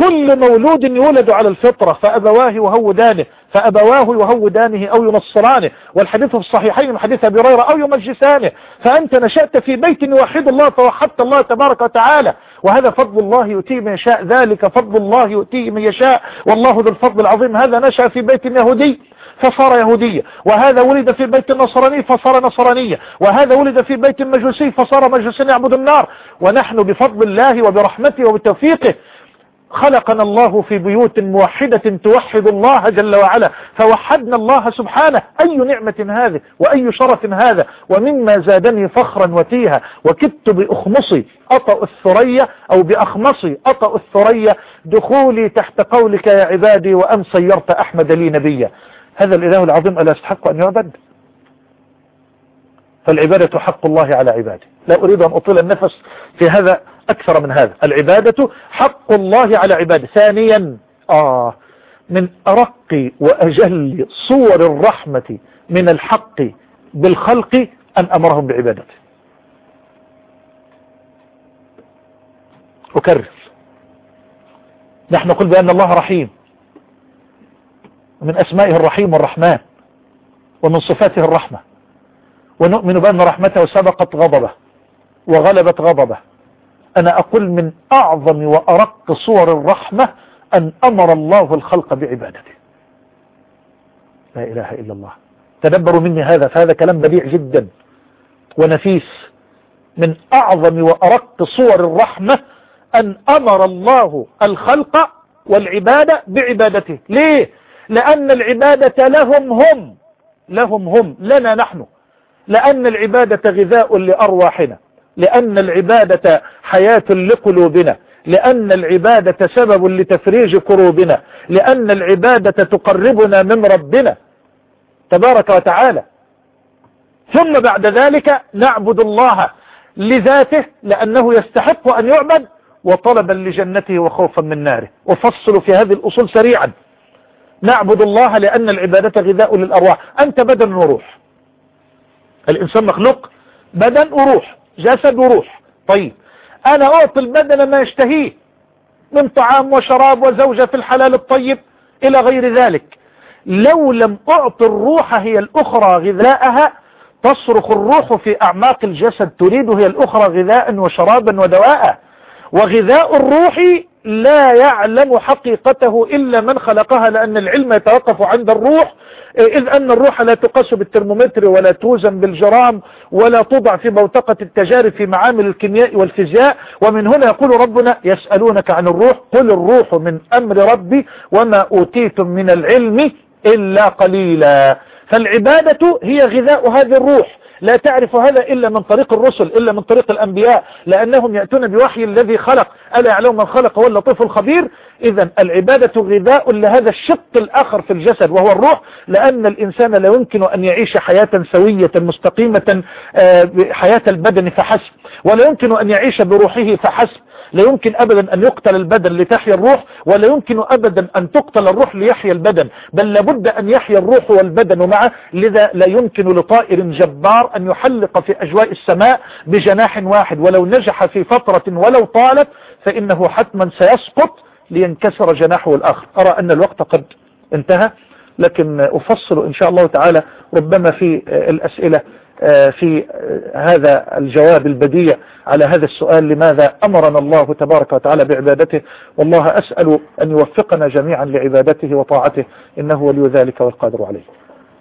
كل مولود يولد على الفطرة فأبواه وهودانه فأبواه وهودانه أو ينصرانه والحديث في الصحيحين حديث أبي هريرة أو يمجسانه. فأنت نشأت في بيت يوحد الله فوحدت الله تبارك وتعالى. وهذا فضل الله يؤتيه من يشاء ذلك فضل الله يؤتيه من يشاء. والله ذو الفضل العظيم هذا نشأ في بيت يهودي فصار يهودية وهذا ولد في بيت النصراني فصار نصرانية وهذا ولد في بيت مجوسي فصار مجوسي يعبد النار. ونحن بفضل الله وبرحمته وبتوفيقه خلقنا الله في بيوت موحدة توحد الله جل وعلا فوحدنا الله سبحانه. أي نعمة هذه؟ وأي شرف هذا؟ ومما زادني فخرا وتيها. وكدت بأخمصي أطأ الثريا أو بأخمصي أطأ الثريا دخولي تحت قولك يا عبادي وأن صيرت أحمد لي نبيا. هذا الإله العظيم ألا يستحق أن يعبد؟ فالعبادة حق الله على عباده. لا أريد أن أطيل النفس في هذا أكثر من هذا. العبادة حق الله على عباده. ثانيا آه من أرق وأجل صور الرحمة من الحق بالخلق أن أمرهم بعبادته أكرر. نحن نقول بأن الله رحيم. ومن أسمائه الرحيم والرحمن. ومن صفاته الرحمة. ونؤمن بأن رحمته سبقت غضبه وغلبت غضبه. أنا أقول من أعظم وأرق صور الرحمة أن أمر الله الخلق بعبادته. لا إله إلا الله. تدبروا مني هذا فهذا كلام بديع جدا ونفيس. من أعظم وأرق صور الرحمة أن أمر الله الخلق والعبادة بعبادته. ليه؟ لأن العبادة لهم هم لهم هم لنا نحن. لأن العبادة غذاء لأرواحنا. لأن العبادة حياة لقلوبنا لأن العبادة سبب لتفريج كروبنا لأن العبادة تقربنا من ربنا تبارك وتعالى. ثم بعد ذلك نعبد الله لذاته لأنه يستحق أن يعبد وطلبا لجنته وخوفا من ناره. وفصلوا في هذه الأصول سريعا. نعبد الله لأن العبادة غذاء للأرواح. أنت بدن وروح. الإنسان مخلوق بدن وروح. جسد وروح. طيب أنا أعطي البدن ما يشتهيه من طعام وشراب وزوجة في الحلال الطيب إلى غير ذلك. لو لم أعطي الروح هي الأخرى غذاءها تصرخ الروح في أعماق الجسد تريد هي الأخرى غذاء وشرابا ودواء. وغذاء الروح لا يعلم حقيقته إلا من خلقها لأن العلم يتوقف عند الروح إذ أن الروح لا تقاس بالترمومتر ولا توزن بالجرام ولا توضع في بوتقة التجارب في معامل الكيمياء والفيزياء. ومن هنا يقول ربنا يسألونك عن الروح قل الروح من أمر ربي وما أوتيتم من العلم إلا قليلا. فالعبادة هي غذاء هذه الروح. لا تعرف هذا إلا من طريق الرسل إلا من طريق الأنبياء لأنهم يأتون بوحي الذي خلق. ألا يعلم من خلق هو اللطيف الخبير؟ إذا العبادة غذاء لهذا الشق الآخر في الجسد وهو الروح لأن الإنسان لا يمكن أن يعيش حياة سوية مستقيمة آه، حياة البدن فحسب ولا يمكن أن يعيش بروحه فحسب. لا يمكن أبدا أن يقتل البدن لتحيا الروح ولا يمكن أبدا أن تقتل الروح ليحيا البدن بل لابد أن يحيا الروح والبدن معه. لذا لا يمكن لطائر جبار أن يحلق في أجواء السماء بجناح واحد. ولو نجح في فترة ولو طالت فإنه حتما سيسقط لينكسر جناحه الآخر. أرى أن الوقت قد انتهى. لكن أفصل إن شاء الله تعالى ربما في الأسئلة في هذا الجواب البديع على هذا السؤال لماذا أمرنا الله تبارك وتعالى بعبادته؟ والله أسأل أن يوفقنا جميعا لعبادته وطاعته إنه ولي ذلك والقادر عليه.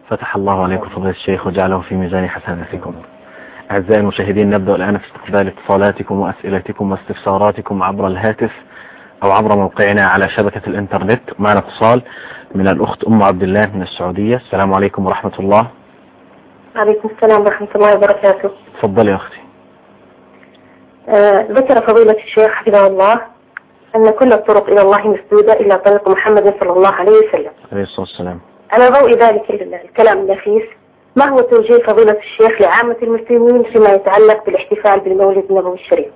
فتح الله عليكم فضل الشيخ وجعله في ميزان حسناتكم. أعزائي المشاهدين نبدأ الآن في استقبال اتصالاتكم وأسئلتكم واستفساراتكم عبر الهاتف. أو عبر موقعنا على شبكة الإنترنت. معنا اتصال من الأخت أم عبد الله من السعودية. السلام عليكم ورحمة الله. عليكم السلام ورحمة الله وبركاته. تفضلي يا أختي. آه، ذكر فضيلة الشيخ حفظه الله أن كل الطرق إلى الله مسدودة إلا طريق محمد صلى الله عليه وسلم. عليه الصلاة والسلام. على ضوء ذلك الكلام النفيس ما هو توجيه فضيلة الشيخ لعامة المسلمين فيما يتعلق بالاحتفال بالمولد النبوي الشريف؟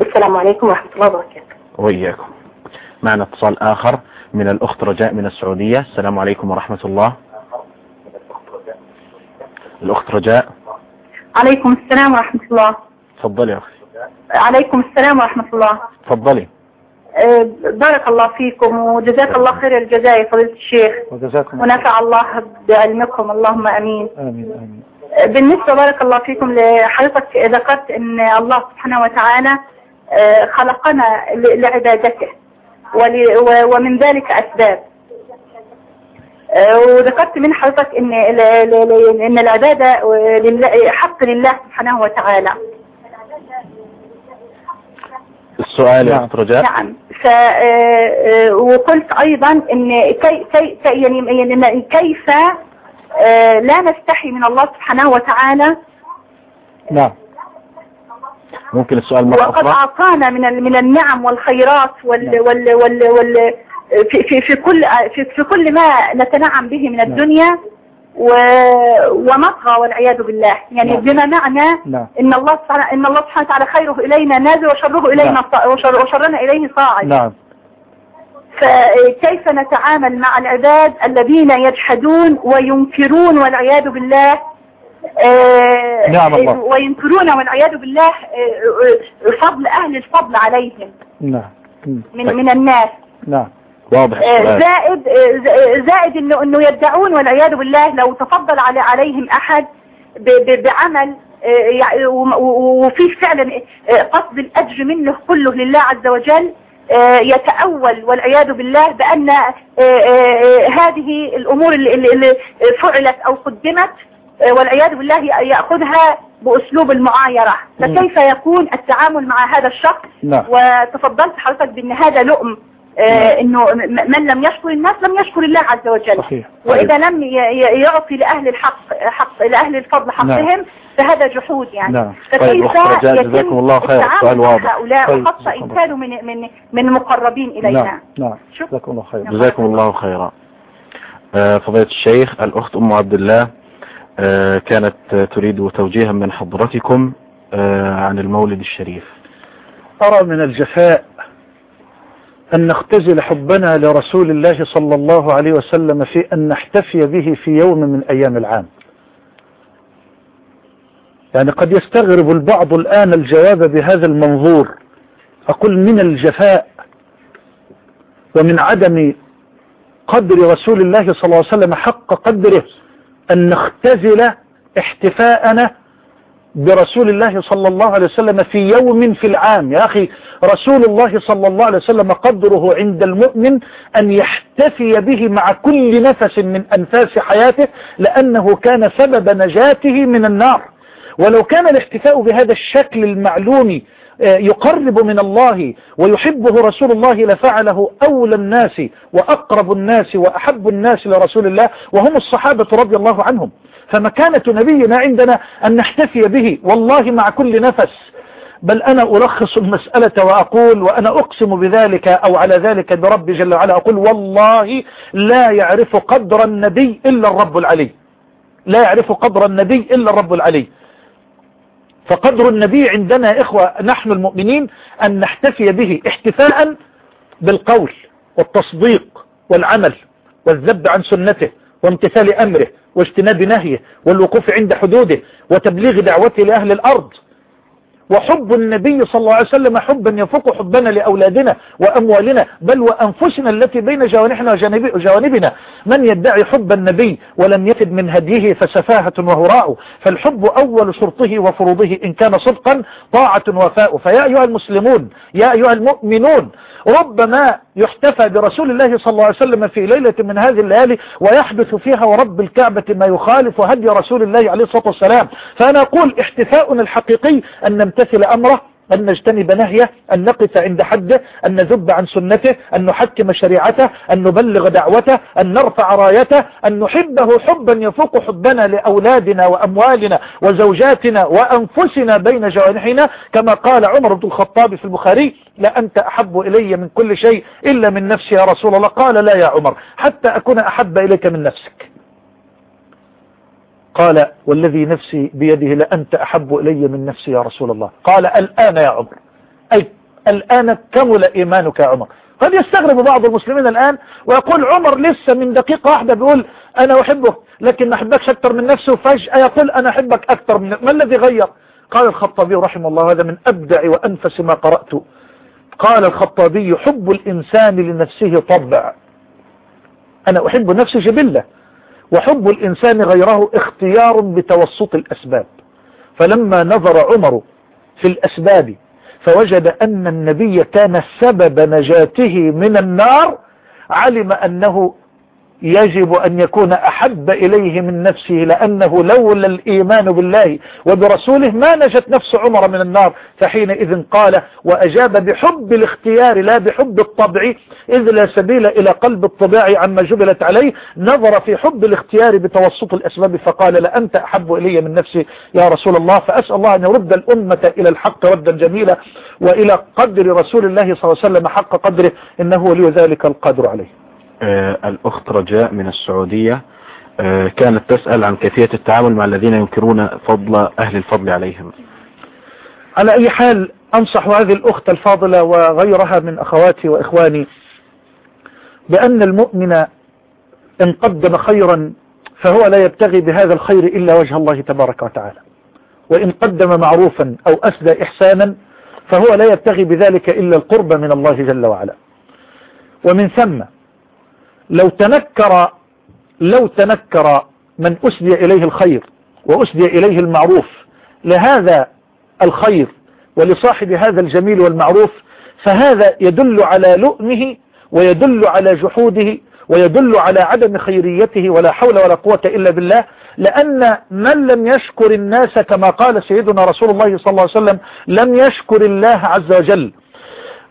السلام عليكم ورحمة الله وبركاته. وإياكم. معنا اتصال آخر من الأخت رجاء من السعودية. السلام عليكم ورحمة الله. الأخت رجاء. عليكم السلام ورحمة الله. تفضلي يا أختي. عليكم السلام ورحمة الله. تفضلي. أه، بارك الله فيكم وجزاك الله خير الجزاء فضيلة الشيخ. وجزاكم ونفع الله بعلمكم. اللهم أمين. آمين آمين. أه، بالنسبة بارك الله فيكم لحضرتك ذكرت أن الله سبحانه وتعالى خلقنا ل- لعبادته. ومن ذلك أسباب. أه، وذكرت من حضرتك إن إن العبادة لله- حق لله سبحانه وتعالى. السؤال يا نعم. رجاء. نعم. ف آه، آه، وقلت أيضا إن كي كي يعني يعني كيف آه، لا نستحي من الله سبحانه وتعالى نعم. ممكن السؤال مرة وقد أخرى أعطانا من ال- من النعم والخيرات وال نعم. وال وال, وال في في في كل في, في كل ما نتنعم به من الدنيا و- ونطغى والعياذ بالله يعني نعم. بما معنى نعم إن الله سبحانه إن الله سبحانه وتعالى خيره إلينا نازل وشره إلينا نعم. وشر وشرنا إليه صاعد نعم فكيف نتعامل مع العباد الذين يجحدون وينكرون والعياذ بالله نعم الله. وينكرون والعياذ بالله آه، آه، فضل أهل الفضل عليهم. نعم. من من الناس. نعم. واضح آه، زائد آه، ز- زائد انه إنه يدعون والعياذ بالله لو تفضل على عليهم أحد ب- ب- بعمل آه، يع- و- و- وفي فعلا آه، قصد الأجر منه كله لله عز وجل آه، يتأول والعياذ بالله بأن آه، آه، آه، هذه الأمور اللي فعلت أو قدمت آه، والعياذ بالله يأخذها بأسلوب المعايرة. فكيف يكون التعامل مع هذا الشخص؟ نعم. وتفضلت حضرتك بأن هذا لؤم آه، إنه م- من لم يشكر الناس لم يشكر الله عز وجل. صحيح. وإذا لم ي- ي- يعطي لأهل الحق حق لأهل الفضل حقهم فهذا جحود يعني. نعم. طيب، أخت رجاء، جزاكم الله خير. التعامل مع. هؤلاء؟ طيب، وخاصة جزاكم إن كانوا من من من المقربين إلينا. نعم. نعم شكرا. جزاكم الله خير. جزاكم الله خيرا. آه، فضيلة الشيخ الأخت أم عبد الله. آه، كانت آه، تريد توجيها من حضرتكم آه، عن المولد الشريف. أرى من الجفاء أن نختزل حبنا لرسول الله صلى الله عليه وسلم في أن نحتفي به في يوم من أيام العام. يعني قد يستغرب البعض الآن الجواب بهذا المنظور. أقول من الجفاء ومن عدم قدر رسول الله صلى الله عليه وسلم حق قدره. أن نختزل احتفاءنا برسول الله صلى الله عليه وسلم في يوم في العام. يا أخي رسول الله صلى الله عليه وسلم قدره عند المؤمن أن يحتفي به مع كل نفس من أنفاس حياته لأنه كان سبب نجاته من النار. ولو كان الاحتفاء بهذا الشكل المعلوم يقرب من الله ويحبه رسول الله لفعله أولى الناس وأقرب الناس وأحب الناس لرسول الله وهم الصحابة رضي الله عنهم. فمكانة نبينا عندنا أن نحتفي به والله مع كل نفس. بل أنا ألخص المسألة وأقول وأنا أقسم بذلك أو على ذلك برب جل وعلا أقول والله لا يعرف قدر النبي إلا الرب العلي. لا يعرف قدر النبي إلا الرب العلي. فقدر النبي عندنا إخوة نحن المؤمنين أن نحتفي به احتفاء بالقول والتصديق والعمل والذب عن سنته وامتثال أمره واجتناب نهيه والوقوف عند حدوده وتبليغ دعوته لأهل الأرض وحب النبي صلى الله عليه وسلم حبا يفوق حبنا لأولادنا وأموالنا بل وأنفسنا التي بين جوانحنا وجوانبنا. من يدعي حب النبي ولم يفد من هديه فسفاهة وهراء فالحب أول شرطه وفروضه إن كان صدقا طاعة وفاء فيا أيها المسلمون يا أيها المؤمنون ربما يحتفى برسول الله صلى الله عليه وسلم في ليلة من هذه الليالي ويحدث فيها ورب الكعبة ما يخالف هدي رسول الله عليه الصلاة والسلام. فأنا أقول احتفاؤنا الحقيقي أن نمتثل أمره أن نجتنب نهيه أن نقف عند حده أن نذب عن سنته أن نحكم شريعته أن نبلغ دعوته أن نرفع رايته أن نحبه حبا يفوق حبنا لأولادنا وأموالنا وزوجاتنا وأنفسنا بين جوانحنا كما قال عمر بن الخطاب في البخاري لا أنت أحب إلي من كل شيء إلا من نفسي يا رسول الله. قال لا يا عمر حتى أكون أحب إليك من نفسك. قال والذي نفسي بيده لأنت أحب إلي من نفسي يا رسول الله. قال الآن يا عمر. أي الآن كمل إيمانك يا عمر. قد يستغرب بعض المسلمين الآن ويقول عمر لسه من دقيقة واحدة بيقول أنا أحبك لكن ما أحبكش أكثر من نفسه فجأة يقول أنا أحبك أكثر من ما الذي غير؟ قال الخطابي رحمه الله هذا من أبدع وأنفس ما قرأت. قال الخطابي حب الإنسان لنفسه طبع. أنا أحب نفسي جبلة. وحب الإنسان غيره اختيار بتوسط الأسباب. فلما نظر عمر في الأسباب فوجد أن النبي كان سبب نجاته من النار علم أنه يجب أن يكون أحب إليه من نفسه لأنه لولا الإيمان بالله وبرسوله ما نجت نفس عمر من النار. فحينئذ قال وأجاب بحب الاختيار لا بحب الطبع إذ لا سبيل إلى قلب الطباع عما جبلت عليه. نظر في حب الاختيار بتوسط الأسباب فقال لأنت أحب إلي من نفسي يا رسول الله فأسأل الله أن يرد الأمة إلى الحق ردا جميلا وإلى قدر رسول الله صلى الله عليه وسلم حق قدره إنه ولي ذلك القدر عليه. الأخت رجاء من السعودية آه كانت تسأل عن كيفية التعامل مع الذين ينكرون فضل أهل الفضل عليهم. على أي حال أنصح هذه الأخت الفاضلة وغيرها من أخواتي وإخواني بأن المؤمن إن قدم خيرا فهو لا يبتغي بهذا الخير إلا وجه الله تبارك وتعالى. وإن قدم معروفا أو أسدى إحسانا فهو لا يبتغي بذلك إلا القرب من الله جل وعلا. ومن ثم لو تنكر لو تنكر من أسدي إليه الخير وأسدي إليه المعروف لهذا الخير ولصاحب هذا الجميل والمعروف فهذا يدل على لؤمه ويدل على جحوده ويدل على عدم خيريته ولا حول ولا قوة إلا بالله لأن من لم يشكر الناس كما قال سيدنا رسول الله صلى الله عليه وسلم لم يشكر الله عز وجل.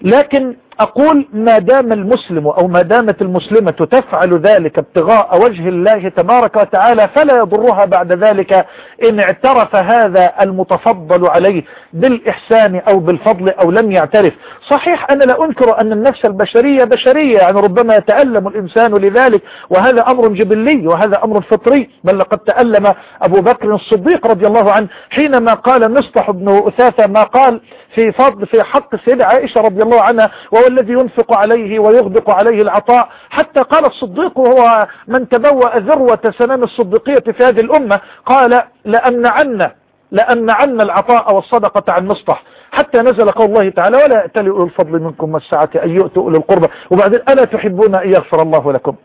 لكن أقول ما دام المسلم أو ما دامت المسلمة تفعل ذلك ابتغاء وجه الله تبارك وتعالى فلا يضرها بعد ذلك إن اعترف هذا المتفضل عليه بالإحسان أو بالفضل أو لم يعترف. صحيح أنا لا أنكر أن النفس البشرية بشرية يعني ربما يتألم الإنسان لذلك وهذا أمر جبلي وهذا أمر فطري بل لقد تألم أبو بكر الصديق رضي الله عنه حينما قال مصطح بن أثاثة ما قال في فضل في حق السيدة عائشة رضي الله عنها وهو الذي ينفق عليه ويغدق عليه العطاء. حتى قال الصديق وهو من تبوأ ذروة سنام الصديقية في هذه الأمة قال لأمنعن لأمنعن العطاء والصدقة عن مصطح حتى نزل قول الله تعالى ولا يأتل أولو الفضل منكم والسعة أن يؤتوا أولي القربى. وبعدين ألا تحبون أن يغفر الله لكم؟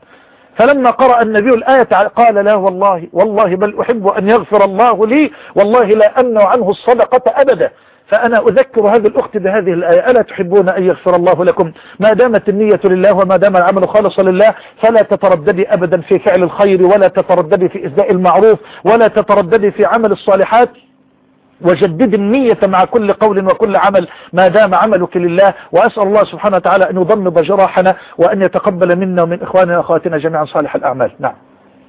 فلما قرأ النبي الآية قال لا والله والله بل أحب أن يغفر الله لي والله لا أمنع عنه الصدقة أبدا. فأنا أذكر هذه الأخت بهذه الآية. ألا تحبون أن يغفر الله لكم؟ ما دامت النية لله وما دام العمل خالصا لله فلا تترددي أبدا في فعل الخير ولا تترددي في إسداء المعروف ولا تترددي في عمل الصالحات. وجدد النية مع كل قول وكل عمل. ما دام عملك لله وأسأل الله سبحانه وتعالى أن يضمد جراحنا وأن يتقبل منا ومن إخواننا وأخواتنا جميعا صالح الأعمال. نعم.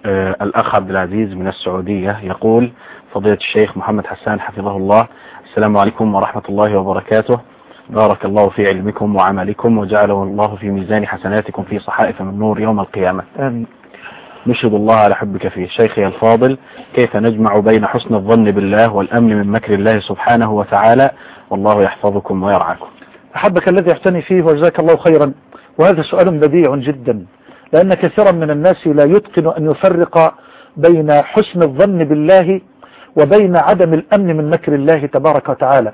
آه الأخ عبد العزيز من السعودية يقول فضيلة الشيخ محمد حسان حفظه الله السلام عليكم ورحمة الله وبركاته. بارك الله في علمكم وعملكم وجعله الله في ميزان حسناتكم في صحائف من نور يوم القيامة. آمين. نشهد الله على حبك فيه. شيخي الفاضل كيف نجمع بين حسن الظن بالله والأمن من مكر الله سبحانه وتعالى؟ والله يحفظكم ويرعاكم. أحبك الذي يحتني فيه وجزاك الله خيرا. وهذا سؤال بديع جدا. لأن كثيرا من الناس لا يتقن أن يفرق بين حسن الظن بالله وبين عدم الأمن من مكر الله تبارك وتعالى.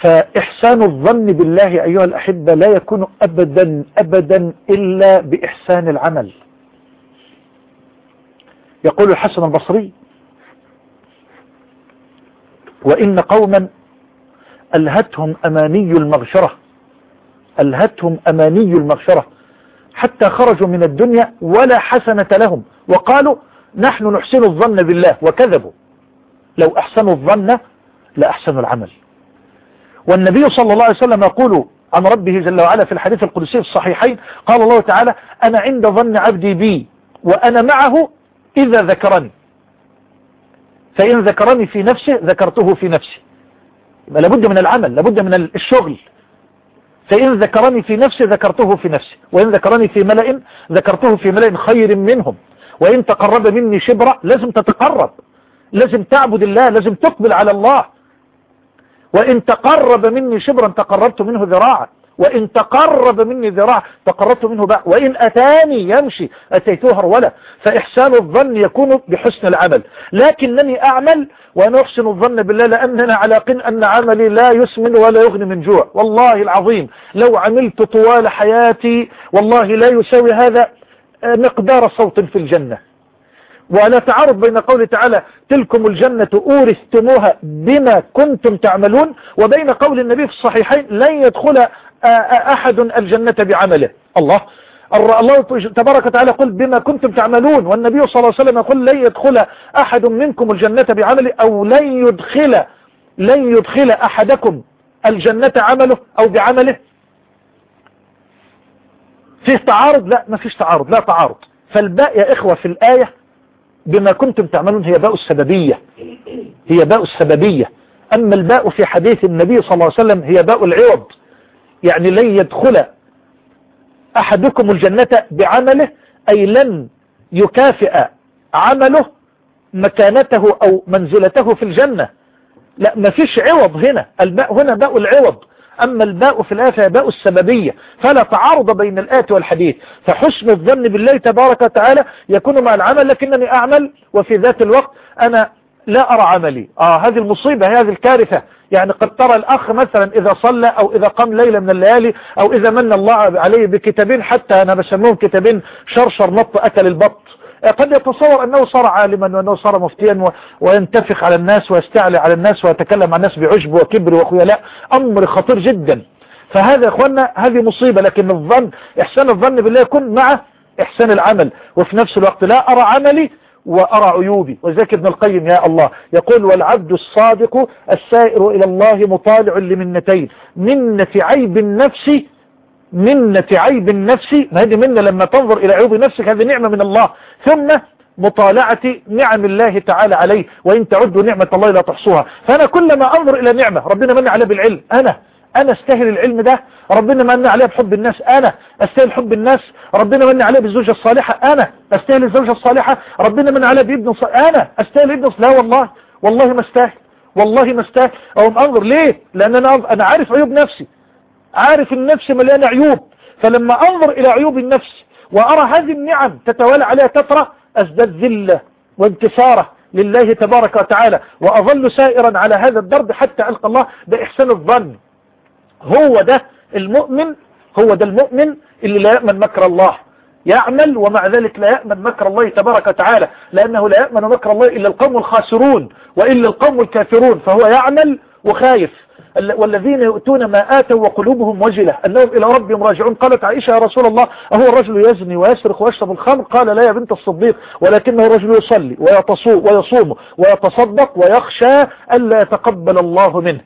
فإحسان الظن بالله أيها الأحبة لا يكون أبدا أبدا إلا بإحسان العمل. يقول الحسن البصري وإن قوما ألهتهم أماني المغفرة ألهتهم أماني المغفرة حتى خرجوا من الدنيا ولا حسنة لهم وقالوا نحن نحسن الظن بالله وكذبوا. لو أحسنوا الظن لأحسنوا العمل. والنبي صلى الله عليه وسلم يقول عن ربه جل وعلا في الحديث القدسي في الصحيحين قال الله تعالى أنا عند ظن عبدي بي وأنا معه إذا ذكرني. فإن ذكرني في نفسه ذكرته في نفسي لابد من العمل لابد من الشغل. فإن ذكرني في نفسي ذكرته في نفسي وإن ذكرني في ملأ ذكرته في ملأ خير منهم. وإن تقرب مني شبرة لازم تتقرب. لازم تعبد الله لازم تقبل على الله. وإن تقرب مني شبرا تقربت منه ذراعا. وإن تقرب مني ذراع تقربت منه باع وإن أتاني يمشي أتيته هرولا. فإحسان الظن يكون بحسن العمل. لكنني أعمل وأنا أحسن الظن بالله لأننا على قن أن عملي لا يسمن ولا يغني من جوع. والله العظيم لو عملت طوال حياتي والله لا يساوي هذا مقدار صوت في الجنة. ولا تعارض بين قوله تعالى تلكم الجنة أورثتموها بما كنتم تعملون وبين قول النبي في الصحيحين لن يدخل أحد الجنة بعمله. الله. الله تبارك وتعالى يقول بما كنتم تعملون والنبي صلى الله عليه وسلم يقول لن يدخل أحد منكم الجنة بعمله أو لن يدخل لن يدخل أحدكم الجنة عمله أو بعمله. فيه تعارض؟ لا ما فيش تعارض. لا تعارض. فالباء يا إخوة في الآية بما كنتم تعملون هي باء السببية. هي باء السببية. أما الباء في حديث النبي صلى الله عليه وسلم هي باء العوض. يعني لن يدخل أحدكم الجنة بعمله أي لن يكافئ عمله مكانته أو منزلته في الجنة. لا ما فيش عوض هنا. الباء هنا باء العوض. أما الباء في الآية فهي باء السببية فلا تعارض بين الآية والحديث. فحسن الظن بالله تبارك وتعالى يكون مع العمل لكنني أعمل وفي ذات الوقت أنا لا أرى عملي. آه هذه المصيبة هذه الكارثة. يعني قد ترى الأخ مثلا إذا صلى أو إذا قام ليلة من الليالي أو إذا من الله عليه بكتابين حتى أنا بسموهم كتابين شرشر نط أكل البط. قد يتصور أنه صار عالما وأنه صار مفتيا وينتفخ على الناس ويستعلي على الناس ويتكلم عن الناس بعجب وكبر وخيلاء أمر خطير جدا. فهذا يا أخوانا هذه مصيبة لكن الظن إحسان الظن بالله يكون مع إحسان العمل. وفي نفس الوقت لا أرى عملي وأرى عيوبي. وذلك ابن القيم يا الله يقول والعبد الصادق السائر إلى الله مطالع لمنتين منة عيب النفس منة عيب النفس هذه منة لما تنظر إلى عيوب نفسك هذه نعمة من الله. ثم مطالعة نعم الله تعالى عليه وإن تعدوا نعمة الله لا تحصوها. فأنا كلما أنظر إلى نعمة ربنا من عليه بالعلم. أنا أنا أستاهل العلم ده؟ ربنا من عليه بحب الناس؟ أنا أستاهل حب الناس؟ ربنا من عليه بالزوجة الصالحة؟ أنا أستاهل الزوجة الصالحة؟ ربنا من عليه بابن صالح أنا أستاهل ابن لا والله والله ما أستاهل والله ما أستاهل. أو أنظر ليه؟ لأن أنا, أنا عارف عيوب نفسي. عارف النفس مليانة عيوب فلما أنظر إلى عيوب النفس وأرى هذه النعم تتوالى عليها تترى أزداد ذلة وانتصاره لله تبارك وتعالى وأظل سائرا على هذا الدرب حتى ألقى الله بإحسان الظن. هو ده المؤمن هو ده المؤمن اللي لا يأمن مكر الله. يعمل ومع ذلك لا يأمن مكر الله تبارك وتعالى لأنه لا يأمن مكر الله إلا القوم الخاسرون وإلا القوم الكافرون فهو يعمل وخايف. والذين يؤتون ما آتوا وقلوبهم وجلة. أنهم إلى ربهم راجعون. قالت عائشة يا رسول الله أهو الرجل يزني ويسرق ويشرب الخمر؟ قال لا يا بنت الصديق ولكنه رجل يصلي ويصوم ويتصدق ويخشى ألا يتقبل الله منه.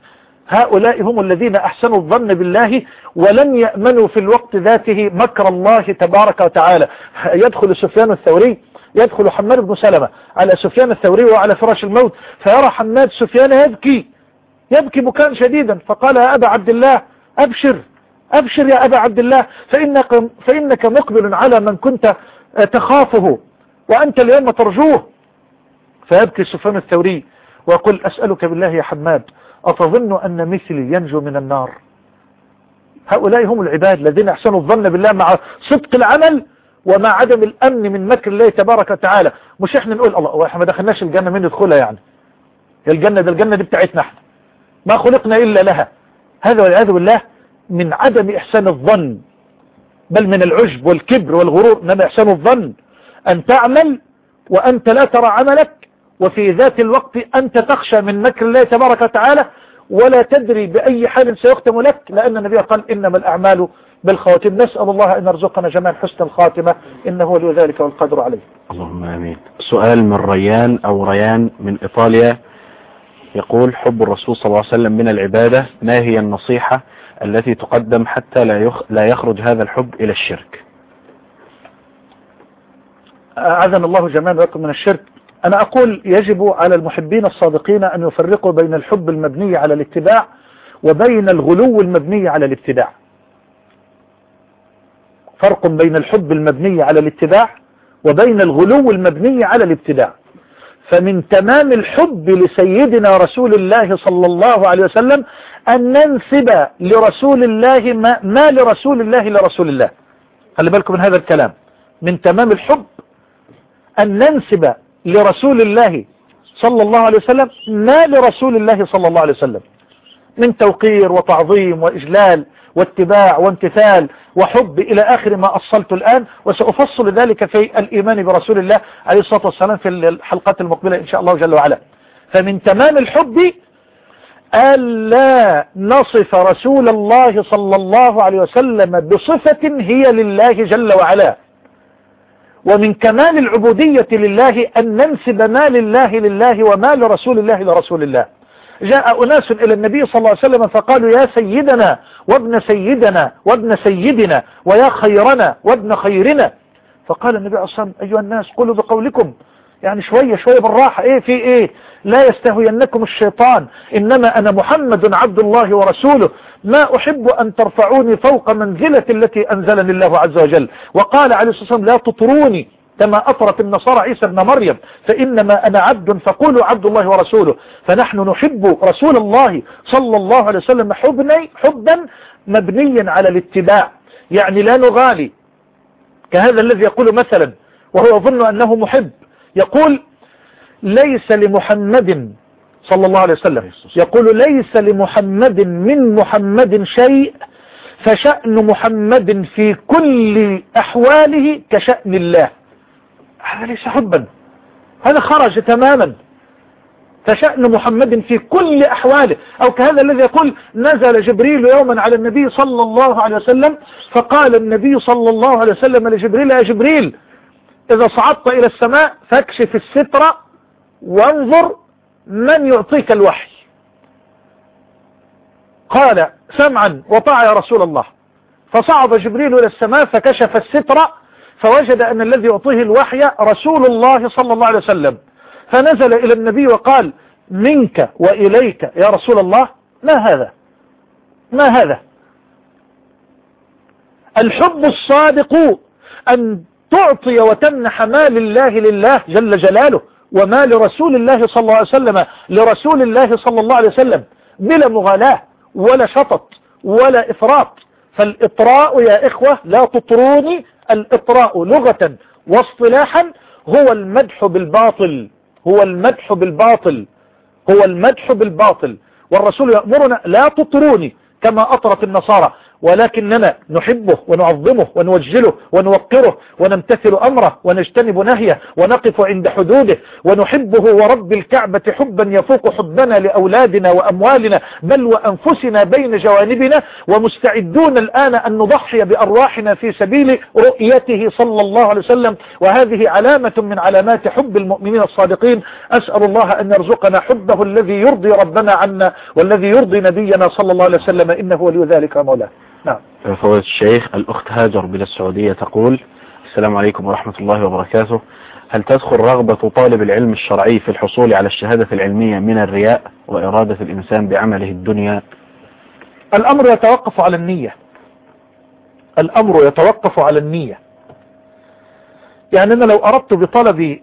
هؤلاء هم الذين أحسنوا الظن بالله ولم يأمنوا في الوقت ذاته مكر الله تبارك وتعالى. يدخل سفيان الثوري يدخل حماد بن سلمة على سفيان الثوري وعلى فراش الموت فيرى حماد سفيان يبكي. يبكي بكاء شديدا. فقال يا أبا عبد الله أبشر أبشر يا أبا عبد الله فإنك, فإنك مقبل على من كنت تخافه وأنت اليوم ترجوه. فيبكي سفيان الثوري ويقول أسألك بالله يا حماد أتظن أن مثلي ينجو من النار؟ هؤلاء هم العباد الذين أحسنوا الظن بالله مع صدق العمل ومع عدم الأمن من مكر الله تبارك وتعالى. مش إحنا نقول الله إحنا ما دخلناش الجنة من ندخلها يعني؟ الجنة ده الجنة دي بتاعتنا إحنا. ما خلقنا إلا لها. هذا والعياذ بالله من عدم إحسان الظن بل من العجب والكبر والغرور إنما إحسان الظن. أن تعمل وأنت لا ترى عملك وفي ذات الوقت أنت تخشى من مكر الله تبارك وتعالى ولا تدري بأي حال سيختم لك لأن النبي قال إنما الأعمال بالخواتم. نسأل الله أن يرزقنا جميعا حسن الخاتمة إنه ولي ذلك والقدر عليه. اللهم آمين. سؤال من ريان أو ريان من إيطاليا. يقول حب الرسول صلى الله عليه وسلم من العبادة ما هي النصيحة التي تقدم حتى لا يخ... لا يخرج هذا الحب إلى الشرك؟ أعاذنا الله جميعا ويكم من الشرك. أنا أقول يجب على المحبين الصادقين أن يفرقوا بين الحب المبني على الاتباع وبين الغلو المبني على الابتداع فرق بين الحب المبني على الاتباع وبين الغلو المبني على الابتداع فمن تمام الحب لسيدنا رسول الله صلى الله عليه وسلم أن ننسب لرسول الله ما, ما لرسول الله لرسول الله. خلي بالكم من هذا الكلام. من تمام الحب أن ننسب لرسول الله صلى الله عليه وسلم ما لرسول الله صلى الله عليه وسلم. من توقير وتعظيم وإجلال واتباع وامتثال وحب إلى آخر ما أصلت الآن وسأفصل ذلك في الإيمان برسول الله عليه الصلاة والسلام في الحلقات المقبلة إن شاء الله جل وعلا. فمن تمام الحب ألا نصف رسول الله صلى الله عليه وسلم بصفة هي لله جل وعلا. ومن كمال العبودية لله أن ننسب ما لله لله وما لرسول الله لرسول الله. جاء أناس إلى النبي صلى الله عليه وسلم فقالوا يا سيدنا وابن سيدنا وابن سيدنا ويا خيرنا وابن خيرنا. فقال النبي عليه الصلاة والسلام أيها الناس قولوا بقولكم. يعني شوية شوية بالراحة. إيه في إيه؟ لا يستهوينكم الشيطان. إنما أنا محمد عبد الله ورسوله. ما أحب أن ترفعوني فوق منزلة التي أنزلني الله عز وجل. وقال عليه الصلاة والسلام لا تطروني. كما أطرت النصارى عيسى ابن مريم فإنما أنا عبد فقولوا عبد الله ورسوله. فنحن نحب رسول الله صلى الله عليه وسلم حبني حبا مبنيا على الاتباع. يعني لا نغالي. كهذا الذي يقول مثلا وهو يظن أنه محب. يقول ليس لمحمد صلى الله عليه وسلم. يقول ليس لمحمد من محمد شيء فشأن محمد في كل أحواله كشأن الله. هذا ليس حبا. هذا خرج تماما. فشأن محمد في كل أحواله. أو كهذا الذي يقول نزل جبريل يوما على النبي صلى الله عليه وسلم فقال النبي صلى الله عليه وسلم لجبريل يا جبريل إذا صعدت إلى السماء فاكشف الستر وانظر من يعطيك الوحي. قال سمعا وطاع يا رسول الله. فصعد جبريل إلى السماء فكشف الستر فوجد أن الذي يعطيه الوحي رسول الله صلى الله عليه وسلم. فنزل إلى النبي وقال منك وإليك يا رسول الله ما هذا؟ ما هذا؟ الحب الصادق أن تعطي وتمنح ما لله لله جل جلاله وما لرسول الله صلى الله عليه وسلم لرسول الله صلى الله عليه وسلم بلا مغالاة ولا شطط ولا إفراط. فالإطراء يا إخوة لا تطروني الإطراء لغة واصطلاحا هو المدح بالباطل هو المدح بالباطل هو المدح بالباطل. والرسول يأمرنا لا تطروني كما أطرت النصارى. ولكننا نحبه ونعظمه ونوجله ونوقره ونمتثل أمره ونجتنب نهيه ونقف عند حدوده ونحبه ورب الكعبة حبا يفوق حبنا لأولادنا وأموالنا بل وأنفسنا بين جوانبنا ومستعدون الآن أن نضحي بأرواحنا في سبيل رؤيته صلى الله عليه وسلم. وهذه علامة من علامات حب المؤمنين الصادقين. أسأل الله أن يرزقنا حبه الذي يرضي ربنا عنا والذي يرضي نبينا صلى الله عليه وسلم. إنه ولي ذلك مولاه نعم. فضيلة الشيخ الأخت هاجر من السعودية تقول السلام عليكم ورحمة الله وبركاته. هل تدخل رغبة طالب العلم الشرعي في الحصول على الشهادة العلمية من الرياء وإرادة الإنسان بعمله الدنيا؟ الأمر يتوقف على النية. الأمر يتوقف على النية. يعني أنا لو أردت بطلب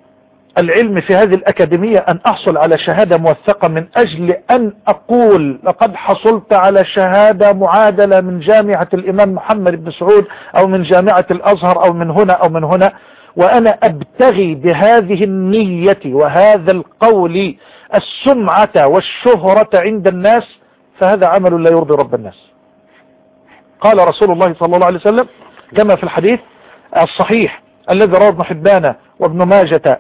العلم في هذه الأكاديمية أن أحصل على شهادة موثقة من أجل أن أقول لقد حصلت على شهادة معادلة من جامعة الإمام محمد بن سعود أو من جامعة الأزهر أو من هنا أو من هنا وأنا أبتغي بهذه النية وهذا القول السمعة والشهرة عند الناس فهذا عمل لا يرضي رب الناس. قال رسول الله صلى الله عليه وسلم كما في الحديث الصحيح الذي رواه ابن حبان وابن ماجة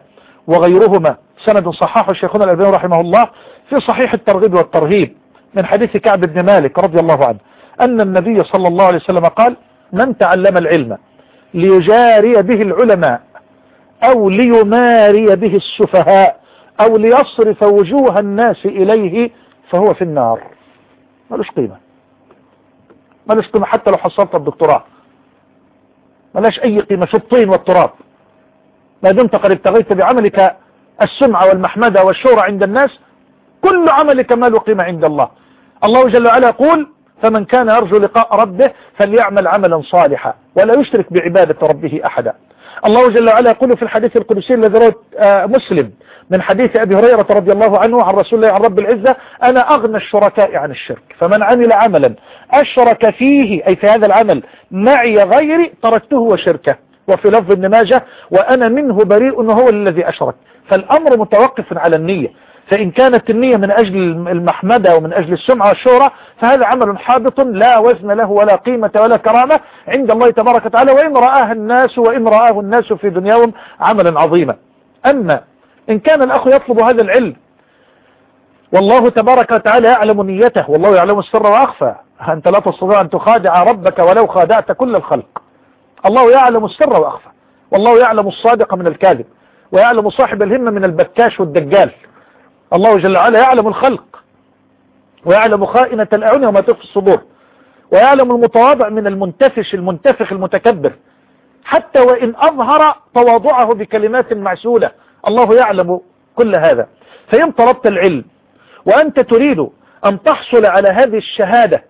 وغيرهما. سند صححه الشيخنا الألباني رحمه الله في صحيح الترغيب والترهيب من حديث كعب بن مالك رضي الله عنه أن النبي صلى الله عليه وسلم قال من تعلم العلم ليجاري به العلماء أو ليماري به السفهاء أو ليصرف وجوه الناس إليه فهو في النار. ملوش قيمة. ملوش قيمة حتى لو حصلت الدكتوراه. ملاش أي قيمة. في الطين والتراب؟ ما دمت قد ابتغيت بعملك السمعة والمحمدة والشورى عند الناس كل عملك ما له قيمة عند الله. الله جل وعلا يقول فمن كان يرجو لقاء ربه فليعمل عملا صالحا ولا يشرك بعبادة ربه أحدا. الله جل وعلا يقول في الحديث القدسي الذي رواه مسلم من حديث أبي هريرة رضي الله عنه عن رسول الله عن رب العزة أنا أغنى الشركاء عن الشرك فمن عمل عملا أشرك فيه أي في هذا العمل معي غيري تركته وشركه. وفي لفظ ابن ماجه وأنا منه بريء هو الذي أشرك. فالأمر متوقف على النية. فإن كانت النية من أجل المحمدة ومن أجل السمعة والشهرة فهذا عمل حابط لا وزن له ولا قيمة ولا كرامة عند الله تبارك وتعالى وإن رآها الناس وإن رآه الناس في دنياهم عملا عظيما. أما إن كان الأخ يطلب هذا العلم والله تبارك وتعالى يعلم نيته والله يعلم السر وأخفى. أنت لا تستطيع أن تخادع ربك ولو خادعت كل الخلق. الله يعلم السر وأخفى. والله يعلم الصادق من الكاذب. ويعلم صاحب الهمة من البكاش والدجال. الله جل وعلا يعلم الخلق. ويعلم خائنة الأعين وما تخفي الصدور. ويعلم المتواضع من المنتفش المنتفخ المتكبر. حتى وإن أظهر تواضعه بكلمات معسولة. الله يعلم كل هذا. فإن طلبت العلم وأنت تريد أن تحصل على هذه الشهادة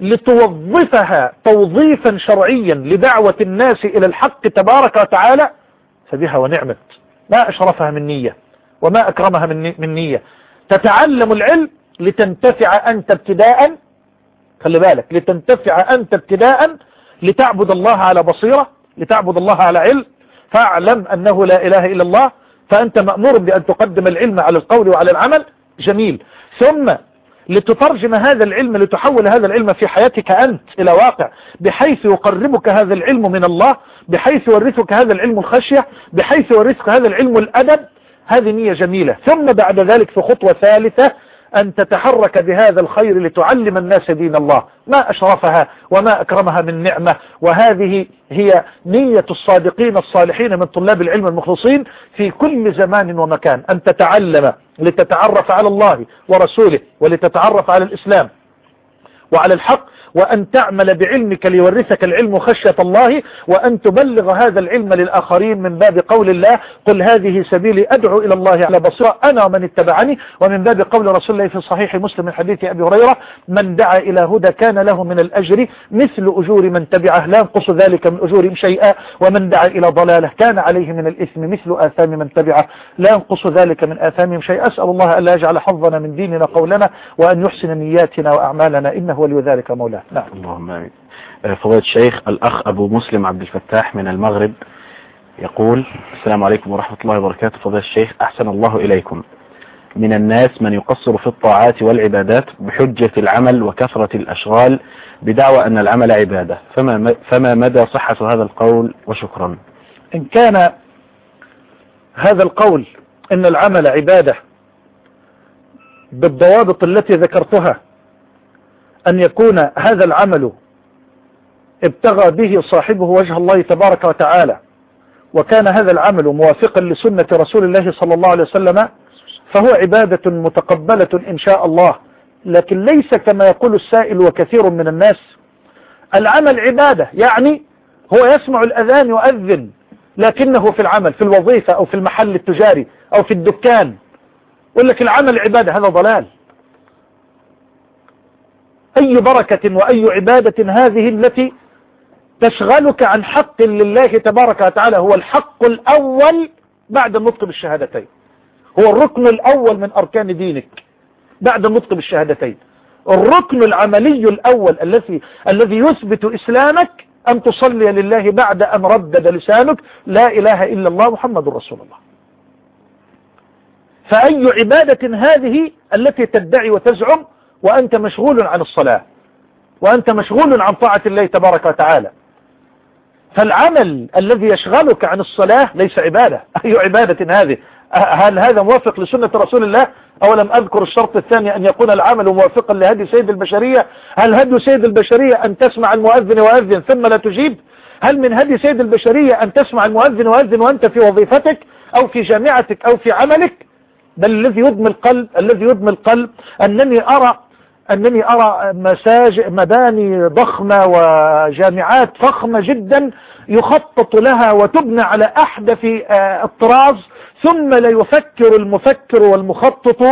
لتوظفها توظيفا شرعيا لدعوة الناس إلى الحق تبارك وتعالى فبها ونعمت. ما أشرفها من نية وما أكرمها من نية. تتعلم العلم لتنتفع أنت ابتداء خلي بالك لتنتفع أنت ابتداء لتعبد الله على بصيرة لتعبد الله على علم. فاعلم أنه لا إله إلا الله فأنت مأمور بأن تقدم العلم على القول وعلى العمل. جميل. ثم لتترجم هذا العلم لتحول هذا العلم في حياتك أنت إلى واقع بحيث يقربك هذا العلم من الله بحيث يورثك هذا العلم الخشية بحيث يورثك هذا العلم الأدب. هذه نية جميلة. ثم بعد ذلك في خطوة ثالثة أن تتحرك بهذا الخير لتعلم الناس دين الله. ما أشرفها وما أكرمها من نعمة. وهذه هي نية الصادقين الصالحين من طلاب العلم المخلصين في كل زمان ومكان. أن تتعلم لتتعرف على الله ورسوله ولتتعرف على الإسلام وعلى الحق وأن تعمل بعلمك ليورثك العلم خشية الله وأن تبلغ هذا العلم للآخرين من باب قول الله. قل هذه سبيلي أدعو إلى الله على بصيرة. أنا ومن اتبعني. ومن باب قول رسول الله في صحيح مسلم من حديث أبي هريرة من دعا إلى هدى كان له من الأجر مثل أجور من تبعه لا ينقص ذلك من أجورهم شيئا. ومن دعا إلى ضلالة كان عليه من الإثم مثل آثام من تبعه لا ينقص ذلك من آثامهم شيئا. أسأل الله ألا يجعل حظنا من ديننا قولنا وأن يحسن نياتنا وأعمالنا. إنه ولي ذلك مولاه نعم. اللهم آمين. فضيلة الشيخ الأخ أبو مسلم عبد الفتاح من المغرب يقول السلام عليكم ورحمة الله وبركاته. فضيلة الشيخ أحسن الله إليكم. من الناس من يقصر في الطاعات والعبادات بحجة العمل وكثرة الأشغال بدعوى أن العمل عبادة. فما, فما مدى صحة هذا القول؟ وشكرا. إن كان هذا القول إن العمل عبادة بالضوابط التي ذكرتها أن يكون هذا العمل ابتغى به صاحبه وجه الله تبارك وتعالى وكان هذا العمل موافقا لسنة رسول الله صلى الله عليه وسلم فهو عبادة متقبلة إن شاء الله. لكن ليس كما يقول السائل وكثير من الناس العمل عبادة يعني هو يسمع الأذان يؤذن لكنه في العمل في الوظيفة أو في المحل التجاري أو في الدكان يقول لك العمل عبادة هذا ضلال. أي بركة وأي عبادة هذه التي تشغلك عن حق لله تبارك وتعالى هو الحق الأول بعد النطق بالشهادتين. هو الركن الأول من أركان دينك بعد النطق بالشهادتين. الركن العملي الأول الذي الذي يثبت إسلامك أن تصلي لله بعد أن ردد لسانك لا إله إلا الله محمد رسول الله. فأي عبادة هذه التي تدعي وتزعم وأنت مشغول عن الصلاة وأنت مشغول عن طاعة الله تبارك وتعالى. فالعمل الذي يشغلك عن الصلاة ليس عبادة. أي عبادة هذه؟ هل هذا موافق لسنة رسول الله؟ أولم أذكر الشرط الثاني أن يكون العمل موافقا لهدي سيد البشرية؟ هل هدي سيد البشرية أن تسمع المؤذن وأذن ثم لا تجيب؟ هل من هدي سيد البشرية أن تسمع المؤذن وأذن وأنت في وظيفتك أو في جامعتك أو في عملك؟ بل الذي يدمي القلب الذي يدمي القلب أنني أرى أنني أرى مساجد مباني ضخمة وجامعات فخمة جدا يخطط لها وتبنى على أحدث الطراز ثم لا يفكر المفكر والمخطط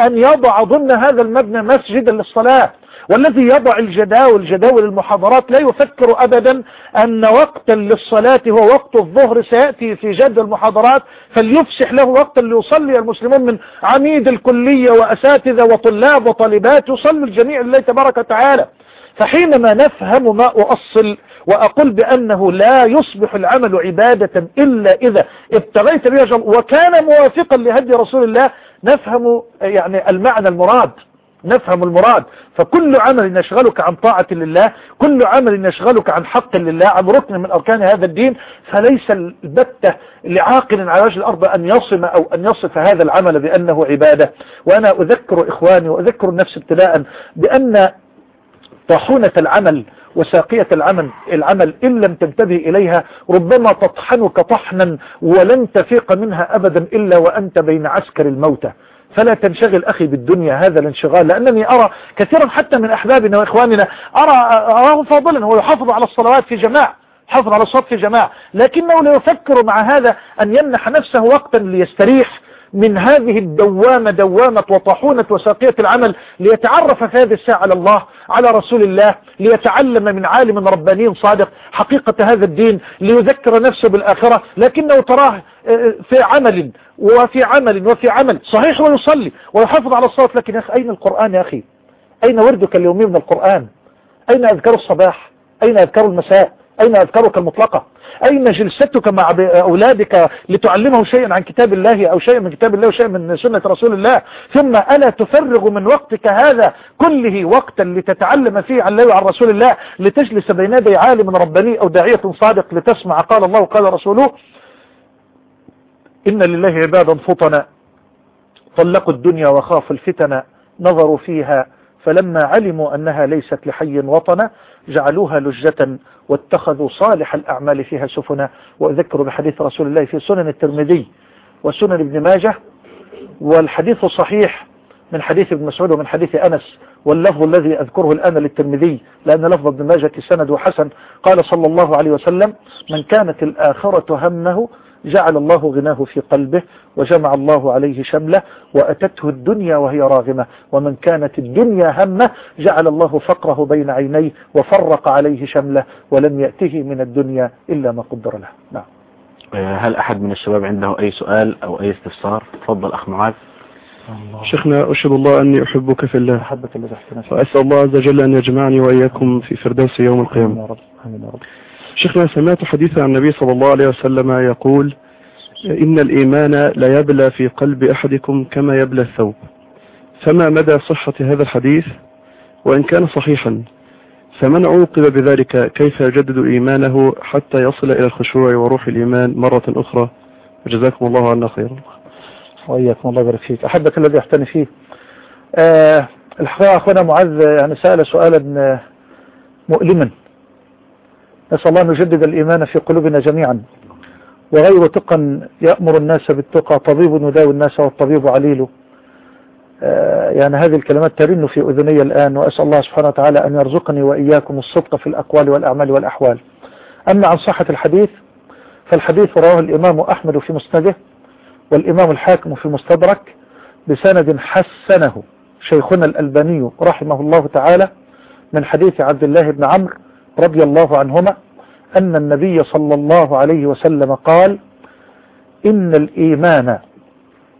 أن يضع ضمن هذا المبنى مسجدا للصلاة. والذي يضع الجداول جداول المحاضرات لا يفكر أبدا أن وقتا للصلاة هو وقت الظهر سيأتي في جد المحاضرات فليفسح له وقتا ليصلي المسلمون من عميد الكلية وأساتذة وطلاب وطالبات يصلي الجميع لله تبارك وتعالى. فحينما نفهم ما أؤصل وأقول بأنه لا يصبح العمل عبادة إلا إذا ابتغيت به وكان موافقا لهدي رسول الله نفهم يعني المعنى المراد. نفهم المراد. فكل عمل يشغلك عن طاعة لله كل عمل يشغلك عن حق لله عن ركن من أركان هذا الدين فليس البتة لعاقل على وجه الأرض أن يصم أو أن يصف هذا العمل بأنه عبادة. وأنا أذكر إخواني وأذكر النفس ابتلاء بأن طاحونة العمل وساقية العمل العمل إن لم تنتبه إليها ربما تطحنك طحنا ولن تفيق منها أبدا إلا وأنت بين عسكر الموتى. فلا تنشغل أخي بالدنيا هذا الانشغال لأنني أرى كثيرا حتى من أحبابنا وإخواننا أرى أراه فاضلا هو يحافظ على الصلوات في جماعة حافظ على الصوت في جماعة لكنه لا يفكر مع هذا أن يمنح نفسه وقتا ليستريح من هذه الدوامة دوامة وطاحونة وساقية العمل ليتعرف في هذه الساعة على الله على رسول الله ليتعلم من عالم رباني صادق حقيقة هذا الدين ليذكر نفسه بالآخرة. لكنه تراه في عمل وفي عمل وفي عمل. صحيح ويصلي ويحافظ على الصلاة لكن يا أخي أين القرآن يا أخي؟ أين وردك اليومي من القرآن؟ أين أذكار الصباح؟ أين أذكار المساء؟ أين أذكارك المطلقة؟ أين جلستك مع أولادك لتعلمه شيئا عن كتاب الله أو شيئا من كتاب الله وشيئا من سنة رسول الله؟ ثم ألا تفرغ من وقتك هذا كله وقتا لتتعلم فيه عن الله وعن رسول الله؟ لتجلس بين يدي عالم رباني أو داعية صادق لتسمع؟ قال الله وقال رسوله إن لله عبادا فطنا طلقوا الدنيا وخافوا الفتن نظروا فيها فلما علموا أنها ليست لحي وطنا جعلوها لجة واتخذوا صالح الأعمال فيها سفنا وأذكر بحديث رسول الله في سنن الترمذي وسنن ابن ماجه والحديث صحيح من حديث ابن مسعود ومن حديث أنس واللفظ الذي أذكره الآن للترمذي لأن لفظ ابن ماجه سند حسن. قال صلى الله عليه وسلم من كانت الآخرة همه جعل الله غناه في قلبه وجمع الله عليه شمله وأتته الدنيا وهي راغمة ومن كانت الدنيا همة جعل الله فقره بين عينيه وفرق عليه شمله ولم يأته من الدنيا إلا ما قدر له. نعم. هل أحد من الشباب عنده أي سؤال أو أي استفسار؟ تفضل أخ معاذ. شيخنا أشهد الله أني أحبك في الله. أحبك الله وأسأل الله عز وجل أن يجمعني وإياكم في فردوس يوم القيامة. يا رب. آمين يا رب. شيخنا سمعت حديثا عن النبي صلى الله عليه وسلم يقول إن الإيمان لا يبلى في قلب أحدكم كما يبلى الثوب. فما مدى صحة هذا الحديث؟ وإن كان صحيحا فمن عوقب بذلك؟ كيف يجدد إيمانه حتى يصل إلى الخشوع وروح الإيمان مرة أخرى؟ جزاكم الله عنا خيرا. وإياكم الله يبارك فيك. أحبك الذي يحتني فيه. آه الحقيقة أخونا معاذ يعني سأل سؤالا آه، مؤلما. نسأل الله أن يجدد الإيمان في قلوبنا جميعا. وغير تقى يأمر الناس بالتقى طبيب يداوي الناس والطبيب عليل. آه، يعني هذه الكلمات ترن في أذني الآن وأسأل الله سبحانه وتعالى أن يرزقني وإياكم الصدق في الأقوال والأعمال والأحوال. أما عن صحة الحديث فالحديث رواه الإمام أحمد في مسنده والإمام الحاكم في المستدرك بسند حسنه. شيخنا الألباني رحمه الله تعالى من حديث عبد الله بن عمرو رضي الله عنهما أن النبي صلى الله عليه وسلم قال إن الإيمان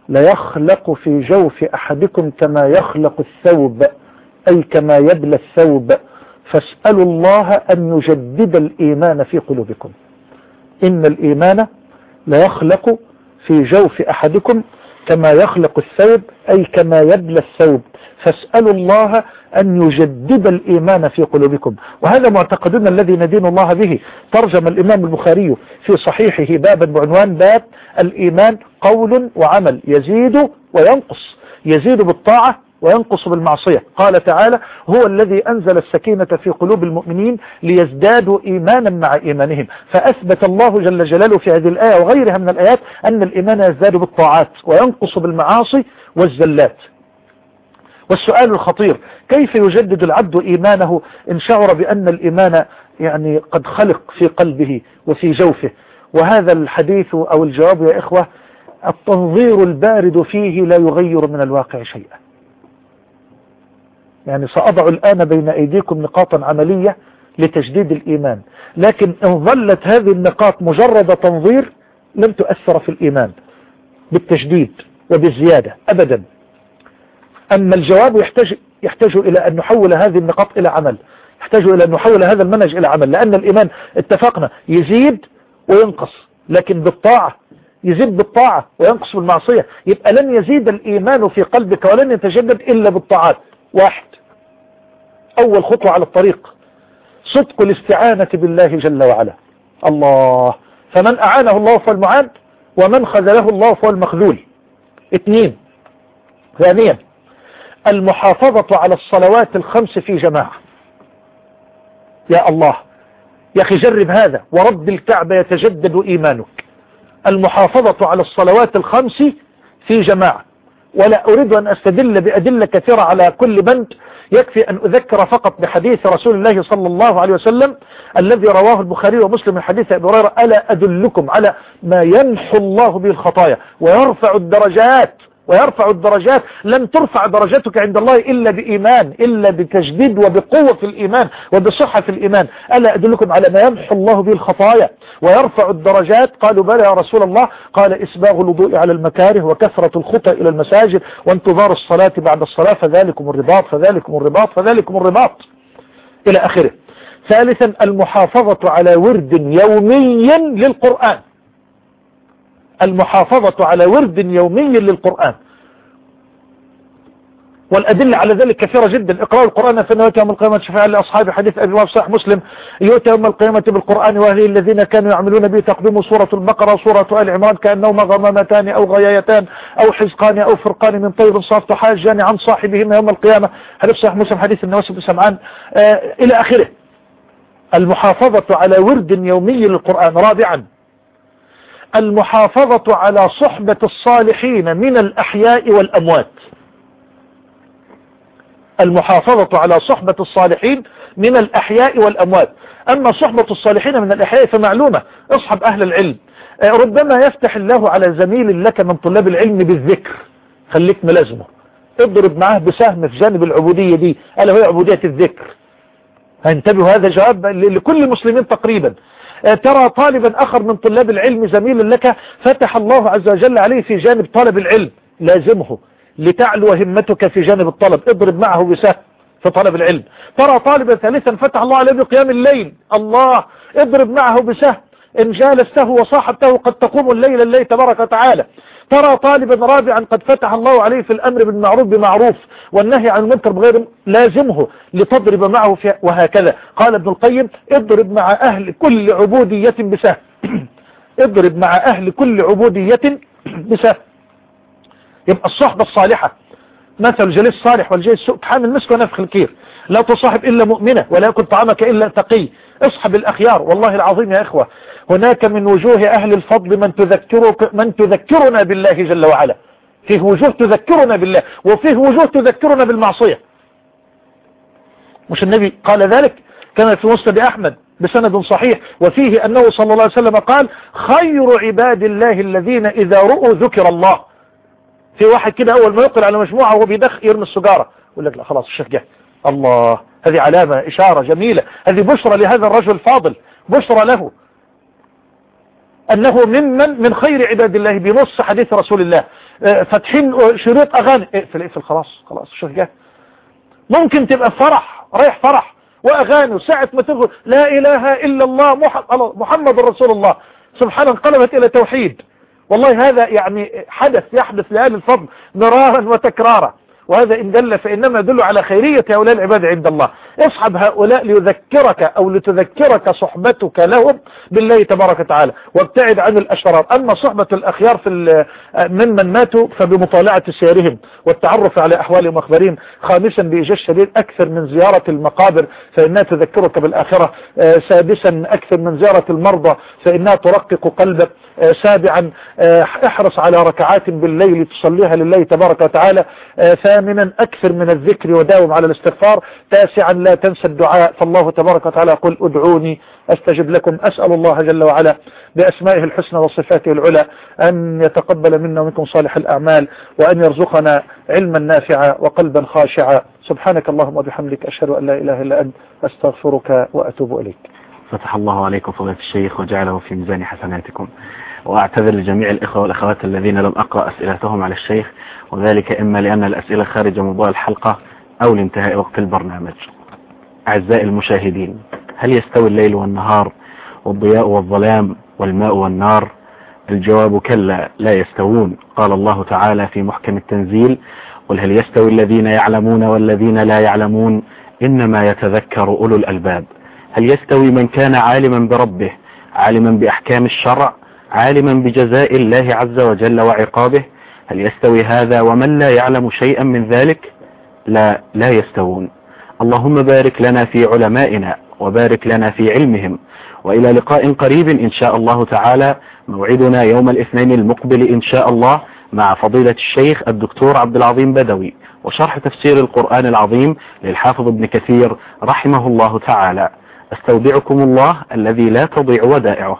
ليخلق في جوف أحدكم كما يخلق الثوب أي كما يبلى الثوب. فاسألوا الله أن يجدد الإيمان في قلوبكم. إن الإيمان ليخلق في جوف أحدكم كما يخلق الثوب أي كما يبلى الثوب. فاسألوا الله أن يجدد الإيمان في قلوبكم. وهذا معتقدنا الذي ندين الله به. ترجم الإمام البخاري في صحيحه بابا بعنوان باب الإيمان قول وعمل. يزيد وينقص. يزيد بالطاعة وينقص بالمعصية. قال تعالى هو الذي أنزل السكينة في قلوب المؤمنين ليزدادوا إيمانا مع إيمانهم. فأثبت الله جل جلاله في هذه الآية وغيرها من الآيات أن الإيمان يزداد بالطاعات وينقص بالمعاصي والزلات. والسؤال الخطير كيف يجدد العبد إيمانه إن شعر بأن الإيمان يعني قد خلق في قلبه وفي جوفه؟ وهذا الحديث أو الجواب يا إخوة التنظير البارد فيه لا يغير من الواقع شيئا. يعني سأضع الآن بين أيديكم نقاطا عملية لتجديد الإيمان لكن إن ظلت هذه النقاط مجرد تنظير لم تؤثر في الإيمان بالتجديد وبالزيادة أبدا. أما الجواب يحتاج, يحتاج إلى أن نحول هذه النقاط إلى عمل. يحتاج إلى أن نحول هذا المنهج إلى عمل. لأن الإيمان اتفقنا يزيد وينقص. لكن بالطاعة يزيد بالطاعة وينقص بالمعصية. يبقى لن يزيد الإيمان في قلبك ولن يتجدد إلا بالطاعات. واحد. أول خطوة على الطريق. صدق الاستعانة بالله جل وعلا. الله. فمن أعانه الله فهو المعان ومن خذله الله فهو المخذول اثنين. ثانيا. المحافظة على الصلوات الخمس في جماعة. يا الله يا أخي جرب هذا ورب الكعبة يتجدد إيمانك. المحافظة على الصلوات الخمس في جماعة. ولا أريد أن أستدل بأدلة كثيرة على كل بند يكفي أن أذكر فقط بحديث رسول الله صلى الله عليه وسلم الذي رواه البخاري ومسلم من حديث أبي هريرة ألا أدلكم على ما يمحو الله به الخطايا ويرفع الدرجات ويرفع الدرجات لن ترفع درجتك عند الله إلا بإيمان إلا بتجديد وبقوة في الإيمان وبصحة في الإيمان. ألا أدلكم على ما يمحو الله به الخطايا؟ ويرفع الدرجات؟ قالوا بلى يا رسول الله. قال إسباغ الوضوء على المكاره وكثرة الخطى إلى المساجد وانتظار الصلاة بعد الصلاة فذلكم الرباط فذلكم الرباط فذلكم الرباط. إلى آخره. ثالثا المحافظة على ورد يومي للقرآن. المحافظة على ورد يومي للقرآن. والأدلة على ذلك كثيرة جدا. اقرأوا القرآن فإنه يأتي يوم القيامة شفاعة لأصحاب حديث أبي واب صحيح مسلم. يؤتى يوم القيامة بالقرآن وأهله الذين كانوا يعملون به تقديم سورة البقرة وسورة آل عمران كأنهما غمامتان أو غيايتان أو حزقان أو فرقان من طير صاف تحاجان عن صاحبهما يوم القيامة. حديث صحيح مسلم حديث النواس بن سمعان؟ آه إلى آخره. المحافظة على ورد يومي للقرآن رابعا. المحافظة على صحبة الصالحين من الأحياء والأموات. المحافظة على صحبة الصالحين من الأحياء والأموات. أما صحبة الصالحين من الأحياء فمعلومة اصحب أهل العلم. ربما يفتح الله على زميل لك من طلاب العلم بالذكر. خليك ملازمه. اضرب معاه بسهم في جانب العبودية دي. ألا هي عبودية الذكر؟ انتبهوا هذا جواب لكل المسلمين تقريبا. ترى طالبا آخر من طلاب العلم زميل لك. فتح الله عز وجل عليه في جانب طلب العلم لازمه لتعلو همتك في جانب الطلب. اضرب معه بسهم في طلب العلم. ترى طالبا ثالثا فتح الله عليه بقيام الليل. الله اضرب معه بسهم إن جالسته وصاحبته قد تقوم الليل الليل تبارك وتعالى. ترى طالبا رابعا قد فتح الله عليه في الأمر بالمعروف بمعروف والنهي عن المنكر بغير لازمه لتضرب معه في وهكذا. قال ابن القيم اضرب مع أهل كل عبودية بسهم اضرب مع أهل كل عبودية بسهم يبقى الصحبة الصالحة. مثل الجليس الصالح والجليس السوء حامل مسك ونفخ الكير. لا تصاحب إلا مؤمنة ولا يكن طعامك إلا تقي. اصحب الأخيار والله العظيم يا إخوة. هناك من وجوه أهل الفضل من تذكرك من تذكرنا بالله جل وعلا. فيه وجوه تذكرنا بالله وفيه وجوه تذكرنا بالمعصية. مش النبي قال ذلك؟ كما في مسند أحمد بسند صحيح وفيه أنه صلى الله عليه وسلم قال خير عباد الله الذين إذا رؤوا ذكر الله. في واحد كده أول ما يقل على مجموعة وهو بيدخ يرمي السجارة يقول لك لا خلاص الشيخ جه. الله هذه علامة إشارة جميلة هذه بشرى لهذا الرجل الفاضل بشرى له. أنه ممن من خير عباد الله بنص حديث رسول الله. فاتحين شريط أغاني. اقفل اقفل خلاص خلاص الشيخ جه ممكن تبقى فرح رايح فرح وأغاني وساعة ما تقول لا إله إلا الله محمد رسول الله. سبحانه انقلبت إلى توحيد. والله هذا يعني حدث يحدث لأهل الفضل مرارا وتكرارا. وهذا إن دل فإنما يدل على خيرية هؤلاء العباد عند الله. اصحب هؤلاء ليذكرك أو لتذكرك صحبتك لهم بالله تبارك وتعالى. وابتعد عن الأشرار. أما صحبة الأخيار في ممن ماتوا فبمطالعة سيرهم والتعرف على أحوالهم وأخبارهم خامسا بإيجاز شديد أكثر من زيارة المقابر فإنها تذكرك بالآخرة. سادسا أكثر من زيارة المرضى فإنها ترقق قلبك. سابعا احرص على ركعات بالليل تصليها لله تبارك وتعالى. ثامنا أكثر من الذكر وداوم على الاستغفار. تاسعا لا تنسى الدعاء. فالله تبارك وتعالى قل ادعوني أستجب لكم. أسأل الله جل وعلا بأسمائه الحسنى وصفاته العلى أن يتقبل منا ومنكم صالح الأعمال وأن يرزقنا علما نافعا وقلبا خاشعا. سبحانك اللهم وبحمدك أشهد أن لا إله إلا أنت أستغفرك وأتوب إليك. فتح الله عليكم فضيلة الشيخ وجعله في ميزان حسناتكم. وأعتذر لجميع الإخوة والأخوات الذين لم أقرأ أسئلتهم على الشيخ وذلك إما لأن الأسئلة خارج موضوع الحلقة أو لانتهاء وقت البرنامج. أعزائي المشاهدين هل يستوي الليل والنهار والضياء والظلام والماء والنار؟ الجواب كلا لا يستوون. قال الله تعالى في محكم التنزيل قل هل يستوي الذين يعلمون والذين لا يعلمون؟ إنما يتذكر أولو الألباب. هل يستوي من كان عالما بربه عالما بأحكام الشرع عالما بجزاء الله عز وجل وعقابه هل يستوي هذا ومن لا يعلم شيئا من ذلك؟ لا لا يستوون. اللهم بارك لنا في علمائنا وبارك لنا في علمهم وإلى لقاء قريب إن شاء الله تعالى موعدنا يوم الاثنين المقبل إن شاء الله مع فضيلة الشيخ الدكتور عبد العظيم بدوي وشرح تفسير القرآن العظيم للحافظ ابن كثير رحمه الله تعالى. أستودعكم الله الذي لا تضيع ودائعه.